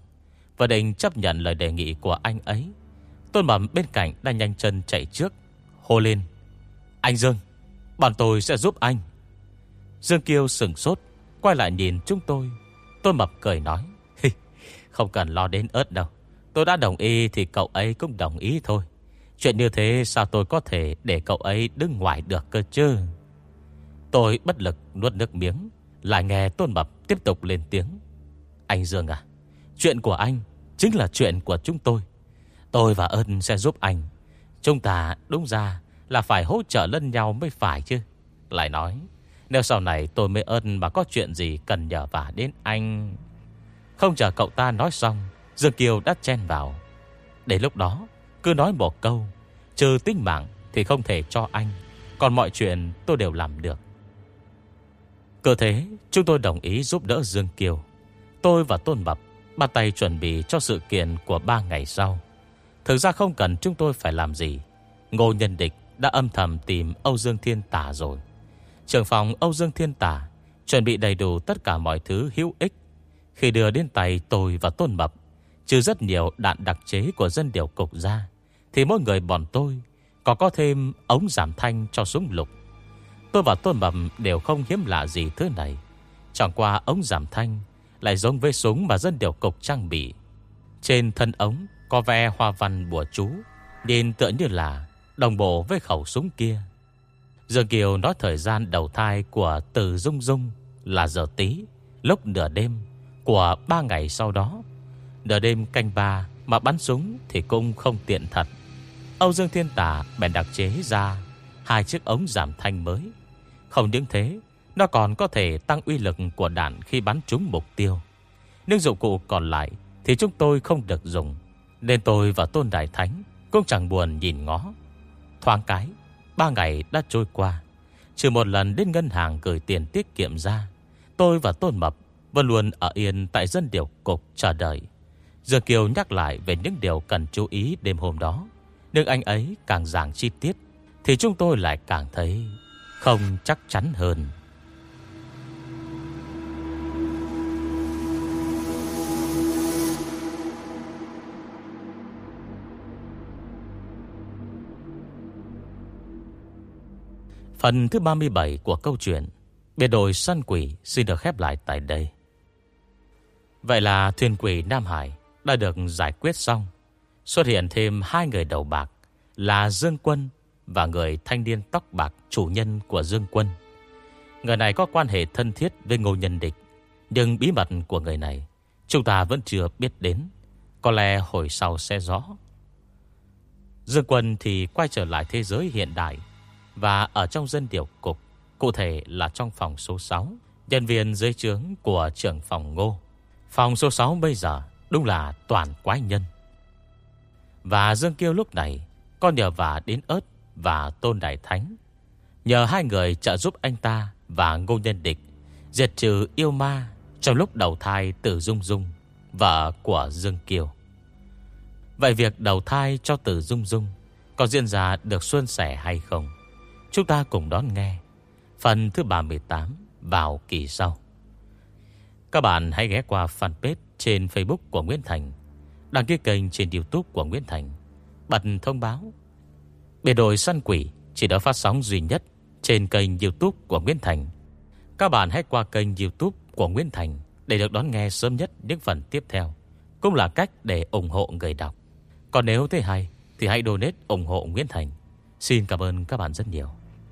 Và định chấp nhận lời đề nghị của anh ấy. Tôn Mầm bên cạnh đang nhanh chân chạy trước, Hô lên, Anh Dương, Bọn tôi sẽ giúp anh. Dương Kiêu sừng sốt, Quay lại nhìn chúng tôi. Tôn Mập cười nói Không cần lo đến ớt đâu. Tôi đã đồng ý thì cậu ấy cũng đồng ý thôi. Chuyện như thế sao tôi có thể Để cậu ấy đứng ngoài được cơ chứ? Tôi bất lực nuốt nước miếng, Lại nghe Tôn Mập tiếp tục lên tiếng. Anh Dương à Chuyện của anh chính là chuyện của chúng tôi. Tôi và ơn sẽ giúp anh. Chúng ta đúng ra là phải hỗ trợ lẫn nhau mới phải chứ. Lại nói, Nếu sau này tôi mới ơn mà có chuyện gì cần nhờ vả đến anh. Không chờ cậu ta nói xong, Dương Kiều đã chen vào. Để lúc đó, cứ nói một câu, Trừ tính mạng thì không thể cho anh, Còn mọi chuyện tôi đều làm được. Cơ thế, chúng tôi đồng ý giúp đỡ Dương Kiều. Tôi và Tôn Bập Bắt tay chuẩn bị cho sự kiện của ba ngày sau. Thực ra không cần chúng tôi phải làm gì. Ngô Nhân Địch đã âm thầm tìm Âu Dương Thiên Tả rồi. Trưởng phòng Âu Dương Thiên Tả Chuẩn bị đầy đủ tất cả mọi thứ hữu ích. Khi đưa đến tay tôi và Tôn Bập, Trừ rất nhiều đạn đặc chế của dân điều cục ra, Thì mỗi người bọn tôi Còn có thêm ống giảm thanh cho súng lục. Tôi và Tôn Bập đều không hiếm lạ gì thứ này. Chẳng qua ống giảm thanh lại giống với súng mà dân điều cục trang bị. Trên thân ống Có ve hoa văn bùa chú nên tựa như là Đồng bộ với khẩu súng kia. Dương Kiều nói thời gian đầu thai Của từ Dung Dung Là giờ tí Lúc nửa đêm Của ba ngày sau đó. Nửa đêm canh ba Mà bắn súng thì cũng không tiện thật. Âu Dương Thiên Tả bèn đặc chế ra Hai chiếc ống giảm thanh mới. Không những thế nó còn có thể tăng uy lực của đạn Khi bắn trúng mục tiêu. Nhưng dụng cụ còn lại Thì chúng tôi không được dùng. Nên tôi và Tôn Đại Thánh Cũng chẳng buồn nhìn ngó. Thoáng cái, Ba ngày đã trôi qua. Trừ một lần đến ngân hàng gửi tiền tiết kiệm ra, Tôi và Tôn Mập Vẫn luôn ở yên tại dân điều cục chờ đợi. Giờ Kiều nhắc lại về những điều cần chú ý đêm hôm đó, Nhưng anh ấy càng giảng chi tiết Thì chúng tôi lại càng thấy Không chắc chắn hơn. Phần thứ 37 của câu chuyện Biệt đội săn quỷ xin được khép lại tại đây Vậy là thuyền quỷ Nam Hải đã được giải quyết xong. Xuất hiện thêm hai người đầu bạc là Dương Quân và người thanh niên tóc bạc chủ nhân của Dương Quân. Người này có quan hệ thân thiết với Ngô Nhân Địch, nhưng bí mật của người này chúng ta vẫn chưa biết đến. Có lẽ hồi sau sẽ rõ. Dương Quân thì quay trở lại thế giới hiện đại và ở trong dân điều cục, cụ thể là trong phòng số 6, nhân viên dưới trướng của trưởng phòng Ngô. Phòng số 6 bây giờ đúng là toàn quái nhân. Và Dương Kiêu lúc này con nhờ vả đến ớt và tôn đại thánh. Nhờ hai người trợ giúp anh ta và ngô nhân địch diệt trừ yêu ma trong lúc đầu thai tử Dung Dung, vợ của Dương Kiều. Vậy việc đầu thai cho tử Dung Dung có diễn ra được xuân sẻ hay không? Chúng ta cùng đón nghe phần thứ 38 vào kỳ sau. Các bạn hãy ghé qua fanpage trên Facebook của Nguyễn Thành, đăng ký kênh trên YouTube của Nguyễn Thành, bật thông báo. Biệt đội săn quỷ chỉ đã phát sóng duy nhất trên kênh YouTube của Nguyễn Thành. Các bạn hãy qua kênh YouTube của Nguyễn Thành để được đón nghe sớm nhất những phần tiếp theo. Cũng là cách để ủng hộ người đọc. Còn nếu thấy hay thì hãy donate ủng hộ Nguyễn Thành. Xin cảm ơn các bạn rất nhiều.